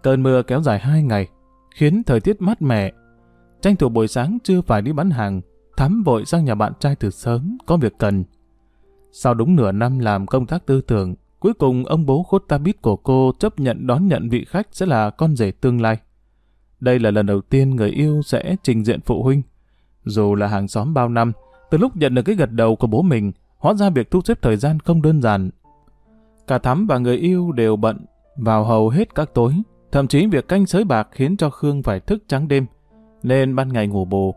Cơn mưa kéo dài hai ngày, khiến thời tiết mát mẻ. Tranh thủ buổi sáng chưa phải đi bán hàng, Thắm vội sang nhà bạn trai từ sớm, có việc cần. Sau đúng nửa năm làm công tác tư tưởng, cuối cùng ông bố khốt ta biết của cô chấp nhận đón nhận vị khách sẽ là con rể tương lai. Đây là lần đầu tiên người yêu sẽ trình diện phụ huynh. Dù là hàng xóm bao năm, từ lúc nhận được cái gật đầu của bố mình, hóa ra việc thu xếp thời gian không đơn giản. Cả Thắm và người yêu đều bận, vào hầu hết các tối. Thậm chí việc canh sới bạc khiến cho Khương phải thức trắng đêm, nên ban ngày ngủ bù.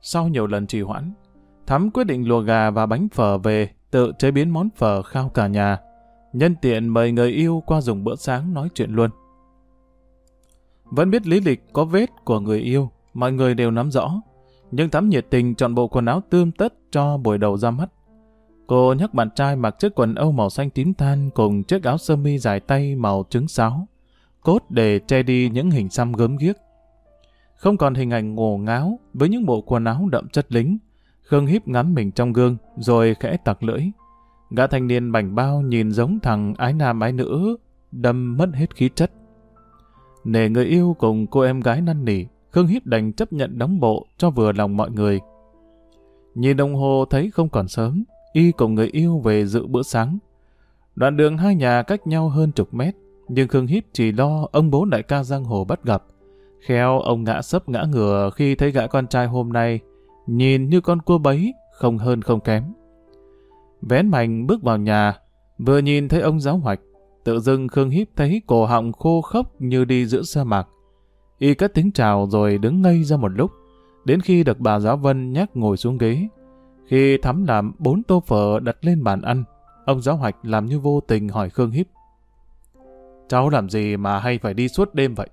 Sau nhiều lần trì hoãn, Thắm quyết định lùa gà và bánh phở về, tự chế biến món phở khao cả nhà. Nhân tiện mời người yêu qua dùng bữa sáng nói chuyện luôn. Vẫn biết lý lịch có vết của người yêu, mọi người đều nắm rõ. Nhưng Thắm nhiệt tình chọn bộ quần áo tươm tất cho buổi đầu ra mắt. Cô nhắc bạn trai mặc chiếc quần âu màu xanh tím than cùng chiếc áo sơ mi dài tay màu trứng sáo cốt để che đi những hình xăm gớm ghiếc. Không còn hình ảnh ngổ ngáo với những bộ quần áo đậm chất lính. Khương híp ngắm mình trong gương rồi khẽ tặc lưỡi. Gã thanh niên bảnh bao nhìn giống thằng ái nam ái nữ, đâm mất hết khí chất. Nể người yêu cùng cô em gái năn nỉ, Khương Hiếp đành chấp nhận đóng bộ cho vừa lòng mọi người. Nhìn đồng hồ thấy không còn sớm, y cùng người yêu về dự bữa sáng. Đoạn đường hai nhà cách nhau hơn chục mét, nhưng Khương Hiếp chỉ lo ông bố đại ca giang hồ bắt gặp. Khéo ông ngã sấp ngã ngửa khi thấy gã con trai hôm nay, nhìn như con cua bấy, không hơn không kém. Vén mạnh bước vào nhà, vừa nhìn thấy ông giáo hoạch, tự dưng Khương Hiếp thấy cổ họng khô khốc như đi giữa sa mạc. Y cất tiếng chào rồi đứng ngây ra một lúc, đến khi được bà giáo Vân nhắc ngồi xuống ghế. Khi thắm làm bốn tô phở đặt lên bàn ăn, ông giáo hoạch làm như vô tình hỏi Khương Hiếp. Cháu làm gì mà hay phải đi suốt đêm vậy?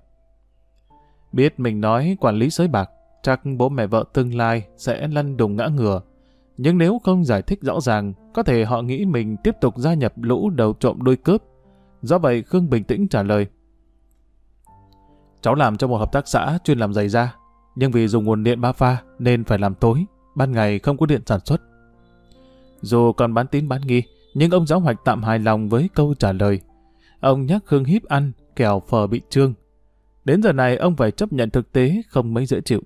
Biết mình nói quản lý sới bạc, chắc bố mẹ vợ tương lai sẽ lăn đùng ngã ngừa. Nhưng nếu không giải thích rõ ràng, có thể họ nghĩ mình tiếp tục gia nhập lũ đầu trộm đuôi cướp. Do vậy Khương bình tĩnh trả lời. Cháu làm cho một hợp tác xã chuyên làm giày da, nhưng vì dùng nguồn điện ba pha nên phải làm tối, ban ngày không có điện sản xuất. Dù còn bán tín bán nghi, nhưng ông giáo hoạch tạm hài lòng với câu trả lời. Ông nhắc Khương híp ăn, kẻo phở bị trương. Đến giờ này ông phải chấp nhận thực tế không mấy dễ chịu.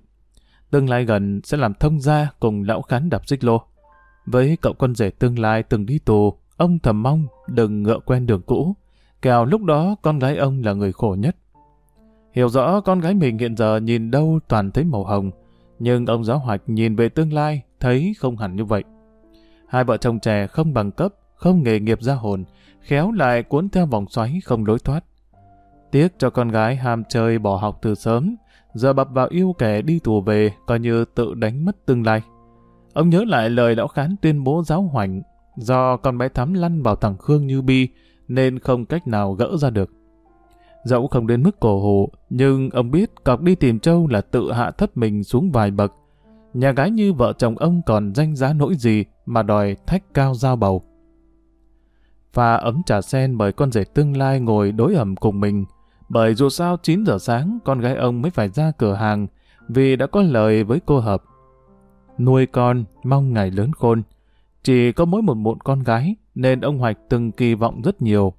Tương lai gần sẽ làm thông gia cùng lão khán đạp xích lô. Với cậu con rể tương lai từng đi tù, ông thầm mong đừng ngựa quen đường cũ. kèo lúc đó con gái ông là người khổ nhất. Hiểu rõ con gái mình hiện giờ nhìn đâu toàn thấy màu hồng, nhưng ông giáo hoạch nhìn về tương lai thấy không hẳn như vậy. Hai vợ chồng trẻ không bằng cấp, không nghề nghiệp ra hồn, khéo lại cuốn theo vòng xoáy không lối thoát. Tiếc cho con gái ham chơi bỏ học từ sớm, giờ bập vào yêu kẻ đi tù về, coi như tự đánh mất tương lai. Ông nhớ lại lời lão khán tuyên bố giáo hoành, do con bé thắm lăn vào thằng Khương Như Bi, nên không cách nào gỡ ra được. Dẫu không đến mức cổ hủ, nhưng ông biết cọc đi tìm Châu là tự hạ thấp mình xuống vài bậc. Nhà gái như vợ chồng ông còn danh giá nỗi gì mà đòi thách cao giao bầu. Pha ấm trà sen mời con rể tương lai ngồi đối ẩm cùng mình. Bởi dù sao 9 giờ sáng con gái ông mới phải ra cửa hàng vì đã có lời với cô Hợp. Nuôi con, mong ngày lớn khôn. Chỉ có mỗi một mụn con gái nên ông Hoạch từng kỳ vọng rất nhiều.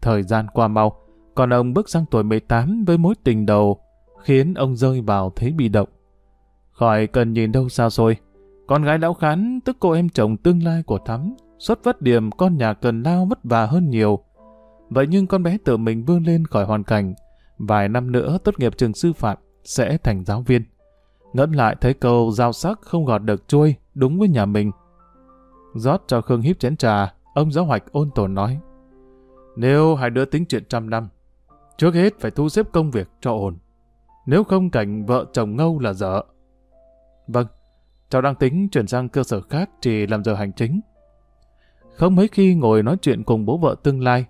Thời gian qua mau, còn ông bước sang tuổi 18 với mối tình đầu khiến ông rơi vào thế bị động. Khỏi cần nhìn đâu xa xôi, con gái lão khán tức cô em chồng tương lai của Thắm xuất vất điểm con nhà cần lao vất vả hơn nhiều. Vậy nhưng con bé tự mình vươn lên khỏi hoàn cảnh, vài năm nữa tốt nghiệp trường sư phạm sẽ thành giáo viên. Ngẫm lại thấy câu giao sắc không gọt được chuôi đúng với nhà mình. rót cho Khương híp chén trà, ông giáo hoạch ôn tồn nói. Nếu hai đứa tính chuyện trăm năm, trước hết phải thu xếp công việc cho ổn. Nếu không cảnh vợ chồng ngâu là dở. Vâng, cháu đang tính chuyển sang cơ sở khác chỉ làm giờ hành chính. Không mấy khi ngồi nói chuyện cùng bố vợ tương lai,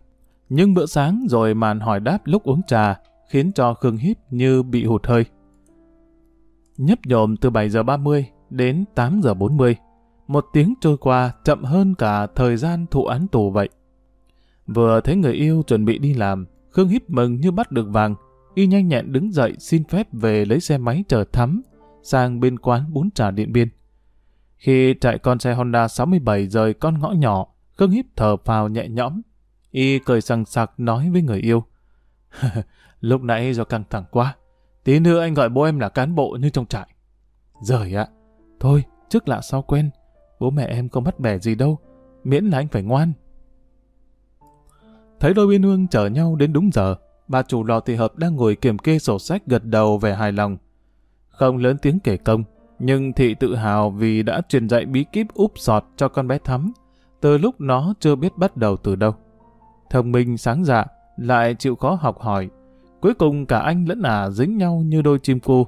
nhưng bữa sáng rồi màn hỏi đáp lúc uống trà khiến cho Khương Hiếp như bị hụt hơi. Nhấp nhộm từ 7 giờ 30 đến 8 giờ 40, một tiếng trôi qua chậm hơn cả thời gian thụ án tù vậy. Vừa thấy người yêu chuẩn bị đi làm, Khương Híp mừng như bắt được vàng, y nhanh nhẹn đứng dậy xin phép về lấy xe máy chờ thắm sang bên quán bún trà Điện Biên. Khi chạy con xe Honda 67 rời con ngõ nhỏ, Khương Híp thở phào nhẹ nhõm. Y cười sằng sặc nói với người yêu. Lúc nãy do căng thẳng quá, tí nữa anh gọi bố em là cán bộ như trong trại. Rời ạ, thôi, trước lạ sau quen, bố mẹ em không bắt bẻ gì đâu, miễn là anh phải ngoan. Thấy đôi biên hương chở nhau đến đúng giờ, bà chủ lò thị hợp đang ngồi kiểm kê sổ sách gật đầu về hài lòng. Không lớn tiếng kể công, nhưng thị tự hào vì đã truyền dạy bí kíp úp sọt cho con bé Thắm, từ lúc nó chưa biết bắt đầu từ đâu. Thông minh sáng dạ, lại chịu khó học hỏi. Cuối cùng cả anh lẫn ả dính nhau như đôi chim cu.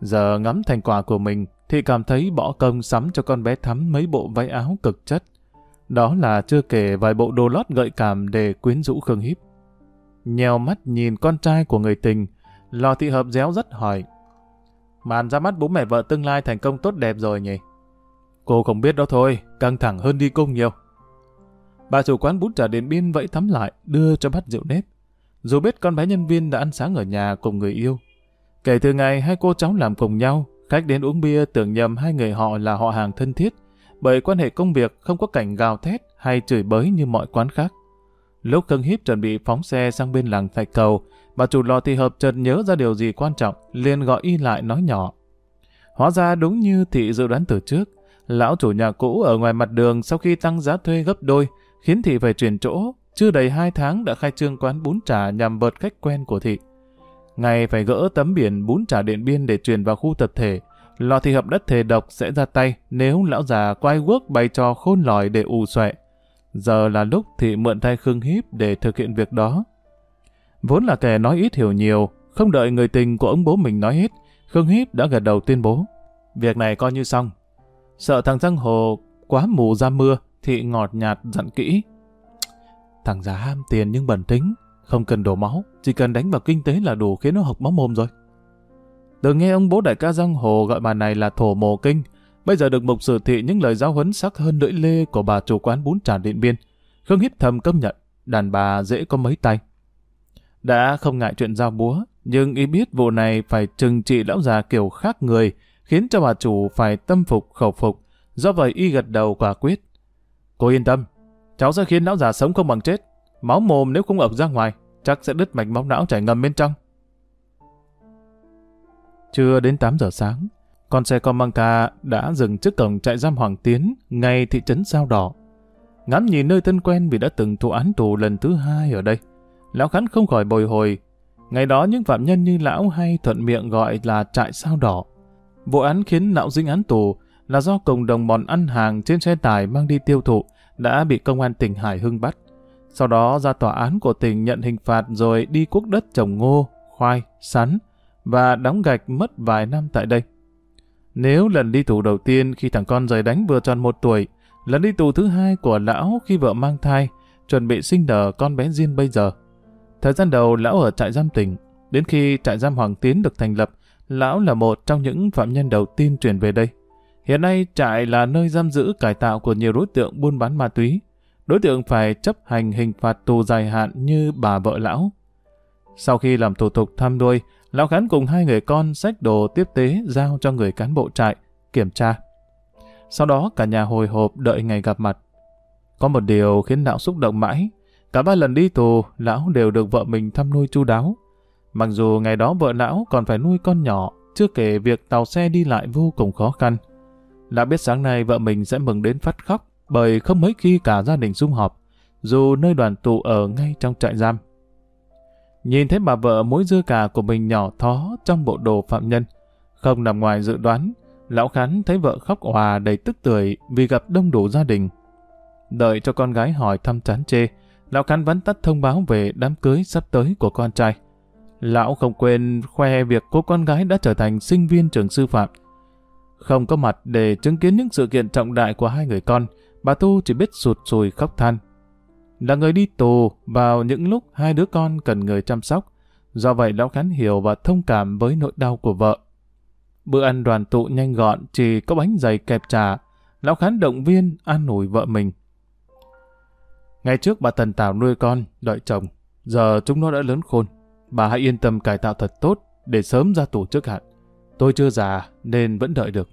Giờ ngắm thành quả của mình thì cảm thấy bỏ công sắm cho con bé Thắm mấy bộ váy áo cực chất. Đó là chưa kể vài bộ đồ lót gợi cảm để quyến rũ Khương Hiếp. Nhèo mắt nhìn con trai của người tình, lò thị hợp réo rất hỏi. Màn ra mắt bố mẹ vợ tương lai thành công tốt đẹp rồi nhỉ? Cô không biết đó thôi, căng thẳng hơn đi cung nhiều. Bà chủ quán bún trà điện biên vẫy thắm lại, đưa cho bát rượu nếp. Dù biết con bé nhân viên đã ăn sáng ở nhà cùng người yêu. Kể từ ngày hai cô cháu làm cùng nhau, khách đến uống bia tưởng nhầm hai người họ là họ hàng thân thiết, bởi quan hệ công việc không có cảnh gào thét hay chửi bới như mọi quán khác. Lúc Khương Hiếp chuẩn bị phóng xe sang bên làng Thạch Cầu, bà chủ lò thì hợp chợt nhớ ra điều gì quan trọng, liền gọi y lại nói nhỏ. Hóa ra đúng như thị dự đoán từ trước, lão chủ nhà cũ ở ngoài mặt đường sau khi tăng giá thuê gấp đôi, khiến thị phải chuyển chỗ, chưa đầy hai tháng đã khai trương quán bún trà nhằm vợt khách quen của thị. Ngày phải gỡ tấm biển bún trà điện biên để chuyển vào khu tập thể, lò thị hợp đất thề độc sẽ ra tay nếu lão già quay quốc bày trò khôn lòi để ù xoẹ. Giờ là lúc thị mượn tay Khương Hiếp để thực hiện việc đó. Vốn là kẻ nói ít hiểu nhiều, không đợi người tình của ông bố mình nói hết, Khương Hiếp đã gật đầu tuyên bố. Việc này coi như xong. Sợ thằng Giang Hồ quá mù ra mưa, thị ngọt nhạt dặn kỹ. Thằng già ham tiền nhưng bẩn tính, không cần đổ máu, chỉ cần đánh vào kinh tế là đủ khiến nó học máu mồm rồi. Từng nghe ông bố đại ca Giang Hồ gọi bà này là thổ mồ kinh, bây giờ được mục sử thị những lời giáo huấn sắc hơn lưỡi lê của bà chủ quán bún trà điện biên. Khương hít thầm công nhận, đàn bà dễ có mấy tay. Đã không ngại chuyện giao búa, nhưng ý biết vụ này phải trừng trị lão già kiểu khác người, khiến cho bà chủ phải tâm phục khẩu phục. Do vậy y gật đầu quả quyết. Cô yên tâm, cháu sẽ khiến lão già sống không bằng chết. Máu mồm nếu không ập ra ngoài, chắc sẽ đứt mạch máu não chảy ngầm bên trong. Chưa đến 8 giờ sáng, con xe con ca đã dừng trước cổng trại giam Hoàng Tiến, ngay thị trấn Sao Đỏ. Ngắm nhìn nơi thân quen vì đã từng thụ án tù lần thứ hai ở đây. Lão Khánh không khỏi bồi hồi. Ngày đó những phạm nhân như lão hay thuận miệng gọi là trại Sao Đỏ. Vụ án khiến lão dính án tù là do cộng đồng bọn ăn hàng trên xe tải mang đi tiêu thụ đã bị công an tỉnh Hải Hưng bắt. Sau đó ra tòa án của tỉnh nhận hình phạt rồi đi quốc đất trồng ngô, khoai, sắn và đóng gạch mất vài năm tại đây. Nếu lần đi tù đầu tiên khi thằng con rời đánh vừa tròn một tuổi, lần đi tù thứ hai của lão khi vợ mang thai, chuẩn bị sinh nở con bé diên bây giờ. Thời gian đầu lão ở trại giam tỉnh, đến khi trại giam Hoàng Tiến được thành lập, lão là một trong những phạm nhân đầu tiên chuyển về đây. Hiện nay trại là nơi giam giữ cải tạo của nhiều đối tượng buôn bán ma túy. Đối tượng phải chấp hành hình phạt tù dài hạn như bà vợ lão. Sau khi làm thủ tục thăm nuôi, lão khán cùng hai người con xách đồ tiếp tế giao cho người cán bộ trại, kiểm tra. Sau đó cả nhà hồi hộp đợi ngày gặp mặt. Có một điều khiến lão xúc động mãi. Cả ba lần đi tù, lão đều được vợ mình thăm nuôi chu đáo. Mặc dù ngày đó vợ lão còn phải nuôi con nhỏ, chưa kể việc tàu xe đi lại vô cùng khó khăn. Lão biết sáng nay vợ mình sẽ mừng đến phát khóc bởi không mấy khi cả gia đình sum họp, dù nơi đoàn tụ ở ngay trong trại giam. Nhìn thấy bà vợ mối dưa cà của mình nhỏ thó trong bộ đồ phạm nhân, không nằm ngoài dự đoán, lão khán thấy vợ khóc hòa đầy tức tưởi vì gặp đông đủ gia đình. Đợi cho con gái hỏi thăm chán chê, lão khán vẫn tắt thông báo về đám cưới sắp tới của con trai. Lão không quên khoe việc cô con gái đã trở thành sinh viên trường sư phạm, không có mặt để chứng kiến những sự kiện trọng đại của hai người con, bà Tu chỉ biết sụt sùi khóc than. Là người đi tù vào những lúc hai đứa con cần người chăm sóc, do vậy Lão Khán hiểu và thông cảm với nỗi đau của vợ. Bữa ăn đoàn tụ nhanh gọn chỉ có bánh dày kẹp trà, Lão Khán động viên an ủi vợ mình. Ngày trước bà Tần Tảo nuôi con, đợi chồng, giờ chúng nó đã lớn khôn. Bà hãy yên tâm cải tạo thật tốt để sớm ra tù trước hạn. Tôi chưa già nên vẫn đợi được.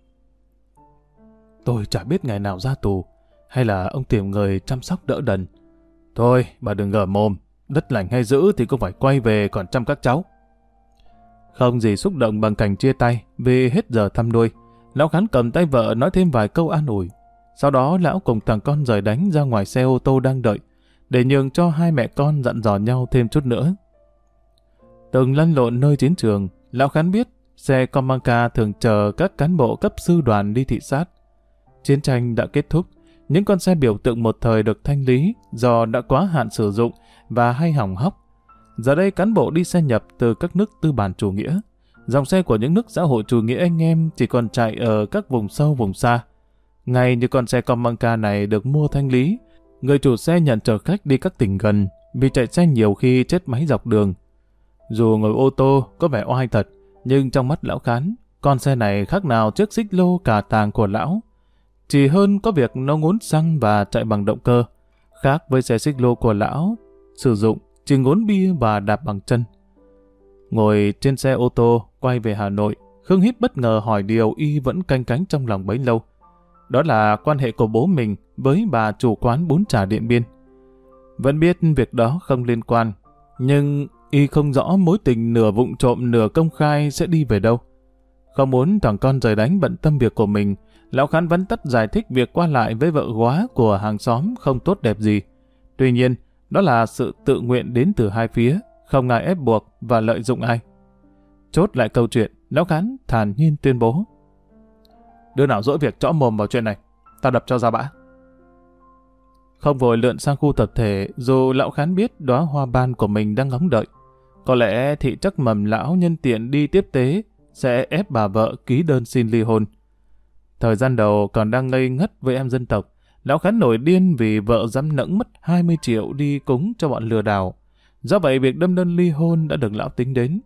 Tôi chả biết ngày nào ra tù, hay là ông tìm người chăm sóc đỡ đần. Thôi, bà đừng gở mồm, đất lành hay dữ thì cũng phải quay về còn chăm các cháu. Không gì xúc động bằng cảnh chia tay vì hết giờ thăm nuôi. Lão Khán cầm tay vợ nói thêm vài câu an ủi. Sau đó lão cùng thằng con rời đánh ra ngoài xe ô tô đang đợi, để nhường cho hai mẹ con dặn dò nhau thêm chút nữa. Từng lăn lộn nơi chiến trường, lão Khán biết xe Comanca thường chờ các cán bộ cấp sư đoàn đi thị sát. Chiến tranh đã kết thúc, những con xe biểu tượng một thời được thanh lý do đã quá hạn sử dụng và hay hỏng hóc. Giờ đây cán bộ đi xe nhập từ các nước tư bản chủ nghĩa. Dòng xe của những nước xã hội chủ nghĩa anh em chỉ còn chạy ở các vùng sâu vùng xa. Ngay như con xe Comanca này được mua thanh lý, người chủ xe nhận chở khách đi các tỉnh gần vì chạy xe nhiều khi chết máy dọc đường. Dù ngồi ô tô có vẻ oai thật, nhưng trong mắt lão khán, con xe này khác nào chiếc xích lô cả tàng của lão. Chỉ hơn có việc nó ngốn xăng và chạy bằng động cơ, khác với xe xích lô của lão, sử dụng chỉ ngốn bia và đạp bằng chân. Ngồi trên xe ô tô, quay về Hà Nội, Khương Hiếp bất ngờ hỏi điều y vẫn canh cánh trong lòng bấy lâu. Đó là quan hệ của bố mình với bà chủ quán bún trà Điện Biên. Vẫn biết việc đó không liên quan, nhưng y không rõ mối tình nửa vụng trộm nửa công khai sẽ đi về đâu. Không muốn thằng con rời đánh bận tâm việc của mình, Lão Khán vẫn tất giải thích việc qua lại với vợ quá của hàng xóm không tốt đẹp gì. Tuy nhiên, đó là sự tự nguyện đến từ hai phía, không ai ép buộc và lợi dụng ai. Chốt lại câu chuyện, Lão Khán thản nhiên tuyên bố. Đứa nào dỗi việc chõ mồm vào chuyện này, ta đập cho ra bã. Không vội lượn sang khu tập thể, dù Lão Khán biết đóa hoa ban của mình đang ngóng đợi. Có lẽ thị chắc mầm lão nhân tiện đi tiếp tế sẽ ép bà vợ ký đơn xin ly hôn. Thời gian đầu còn đang ngây ngất với em dân tộc, lão khán nổi điên vì vợ dám nẫng mất 20 triệu đi cúng cho bọn lừa đảo. Do vậy việc đâm đơn ly hôn đã được lão tính đến.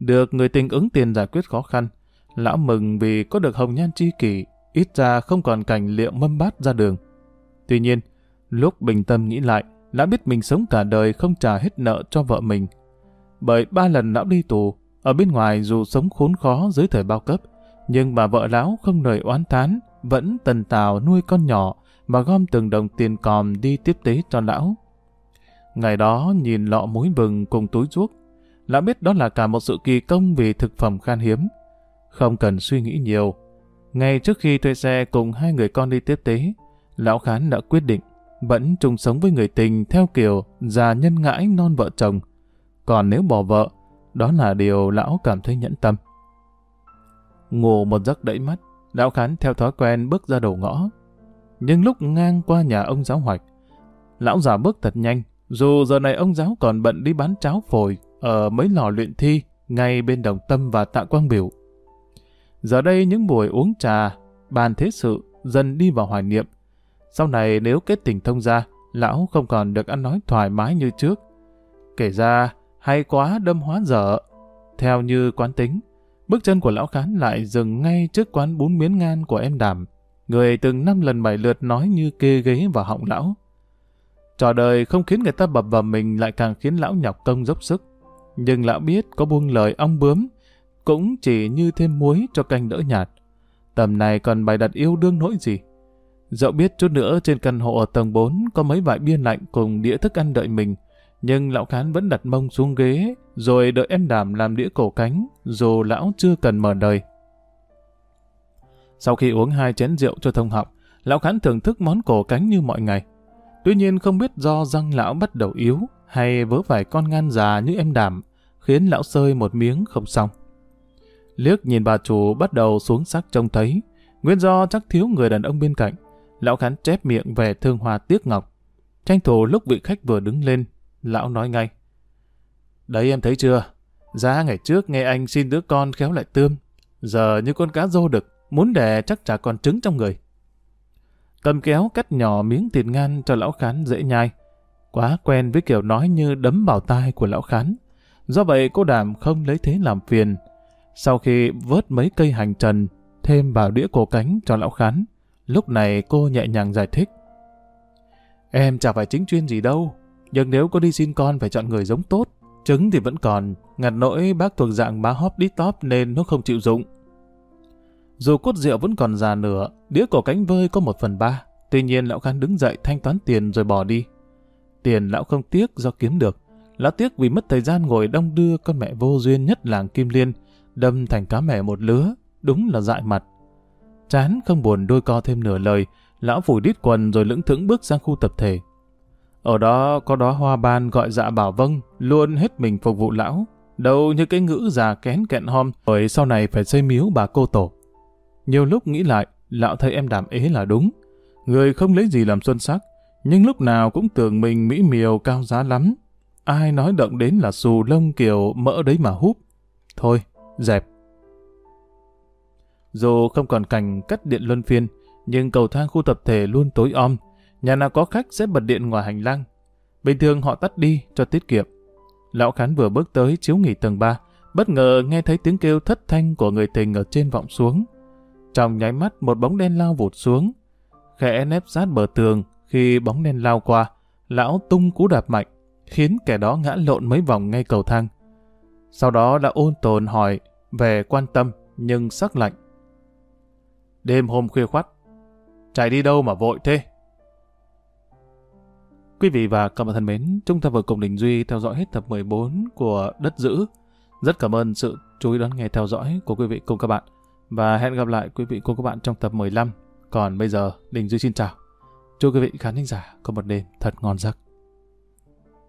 Được người tình ứng tiền giải quyết khó khăn, lão mừng vì có được hồng nhan chi kỷ, ít ra không còn cảnh liệu mâm bát ra đường. Tuy nhiên, lúc bình tâm nghĩ lại, lão biết mình sống cả đời không trả hết nợ cho vợ mình, bởi ba lần lão đi tù, ở bên ngoài dù sống khốn khó dưới thời bao cấp, nhưng bà vợ lão không lời oán thán, vẫn tần tào nuôi con nhỏ và gom từng đồng tiền còm đi tiếp tế cho lão. Ngày đó nhìn lọ muối bừng cùng túi ruốc, lão biết đó là cả một sự kỳ công vì thực phẩm khan hiếm. Không cần suy nghĩ nhiều. Ngay trước khi thuê xe cùng hai người con đi tiếp tế, lão khán đã quyết định vẫn chung sống với người tình theo kiểu già nhân ngãi non vợ chồng, còn nếu bỏ vợ, đó là điều lão cảm thấy nhẫn tâm. Ngủ một giấc đẫy mắt, lão khán theo thói quen bước ra đầu ngõ. Nhưng lúc ngang qua nhà ông giáo hoạch, lão già bước thật nhanh, dù giờ này ông giáo còn bận đi bán cháo phổi ở mấy lò luyện thi ngay bên đồng tâm và tạ quang biểu. Giờ đây những buổi uống trà, bàn thế sự dần đi vào hoài niệm. Sau này nếu kết tình thông ra, lão không còn được ăn nói thoải mái như trước, Kể ra, hay quá đâm hóa dở. Theo như quán tính, bước chân của lão khán lại dừng ngay trước quán bún miến ngan của em đàm. Người từng năm lần bảy lượt nói như kê ghế vào họng lão. Trò đời không khiến người ta bập vào mình lại càng khiến lão nhọc công dốc sức. Nhưng lão biết có buông lời ong bướm, cũng chỉ như thêm muối cho canh đỡ nhạt. Tầm này còn bài đặt yêu đương nỗi gì. Dẫu biết chút nữa trên căn hộ ở tầng 4 có mấy vại bia lạnh cùng đĩa thức ăn đợi mình, nhưng lão khán vẫn đặt mông xuống ghế, rồi đợi em đảm làm đĩa cổ cánh, dù lão chưa cần mở đời. Sau khi uống hai chén rượu cho thông họng, lão khán thưởng thức món cổ cánh như mọi ngày. Tuy nhiên không biết do răng lão bắt đầu yếu, hay vớ phải con ngan già như em đảm khiến lão sơi một miếng không xong. Liếc nhìn bà chủ bắt đầu xuống sắc trông thấy, nguyên do chắc thiếu người đàn ông bên cạnh. Lão khán chép miệng về thương hoa tiếc ngọc. Tranh thủ lúc vị khách vừa đứng lên, lão nói ngay. Đấy em thấy chưa, giá ngày trước nghe anh xin đứa con khéo lại tươm, giờ như con cá rô đực, muốn đẻ chắc chả còn trứng trong người. Cầm kéo cắt nhỏ miếng thịt ngan cho lão khán dễ nhai. Quá quen với kiểu nói như đấm vào tai của lão khán. Do vậy cô đảm không lấy thế làm phiền. Sau khi vớt mấy cây hành trần, thêm vào đĩa cổ cánh cho lão khán, lúc này cô nhẹ nhàng giải thích. Em chả phải chính chuyên gì đâu, nhưng nếu có đi xin con phải chọn người giống tốt. Trứng thì vẫn còn, ngặt nỗi bác thuộc dạng má hóp đít tóp nên nó không chịu dụng. Dù cốt rượu vẫn còn già nửa, đĩa cổ cánh vơi có một phần ba. Tuy nhiên lão khán đứng dậy thanh toán tiền rồi bỏ đi. Tiền lão không tiếc do kiếm được. Lão tiếc vì mất thời gian ngồi đông đưa con mẹ vô duyên nhất làng Kim Liên, đâm thành cá mẹ một lứa, đúng là dại mặt. Chán không buồn đôi co thêm nửa lời, lão phủi đít quần rồi lững thững bước sang khu tập thể. Ở đó có đó hoa ban gọi dạ bảo vâng, luôn hết mình phục vụ lão. Đâu như cái ngữ già kén kẹn hom, rồi sau này phải xây miếu bà cô tổ. Nhiều lúc nghĩ lại, lão thấy em đàm ế là đúng. Người không lấy gì làm xuân sắc, nhưng lúc nào cũng tưởng mình mỹ miều cao giá lắm. Ai nói động đến là xù lông kiểu mỡ đấy mà húp. Thôi, dẹp. Dù không còn cảnh cắt điện luân phiên, nhưng cầu thang khu tập thể luôn tối om. Nhà nào có khách sẽ bật điện ngoài hành lang. Bình thường họ tắt đi cho tiết kiệm. Lão Khán vừa bước tới chiếu nghỉ tầng 3, bất ngờ nghe thấy tiếng kêu thất thanh của người tình ở trên vọng xuống. Trong nháy mắt một bóng đen lao vụt xuống, khẽ nép sát bờ tường khi bóng đen lao qua, lão tung cú đạp mạnh, khiến kẻ đó ngã lộn mấy vòng ngay cầu thang. Sau đó đã ôn tồn hỏi về quan tâm nhưng sắc lạnh. Đêm hôm khuya khoắt, chạy đi đâu mà vội thế? Quý vị và các bạn thân mến, chúng ta vừa cùng Đình Duy theo dõi hết tập 14 của Đất Giữ. Rất cảm ơn sự chú ý đón nghe theo dõi của quý vị cùng các bạn. Và hẹn gặp lại quý vị cùng các bạn trong tập 15. Còn bây giờ, Đình Duy xin chào. Chúc quý vị khán thính giả có một đêm thật ngon giấc.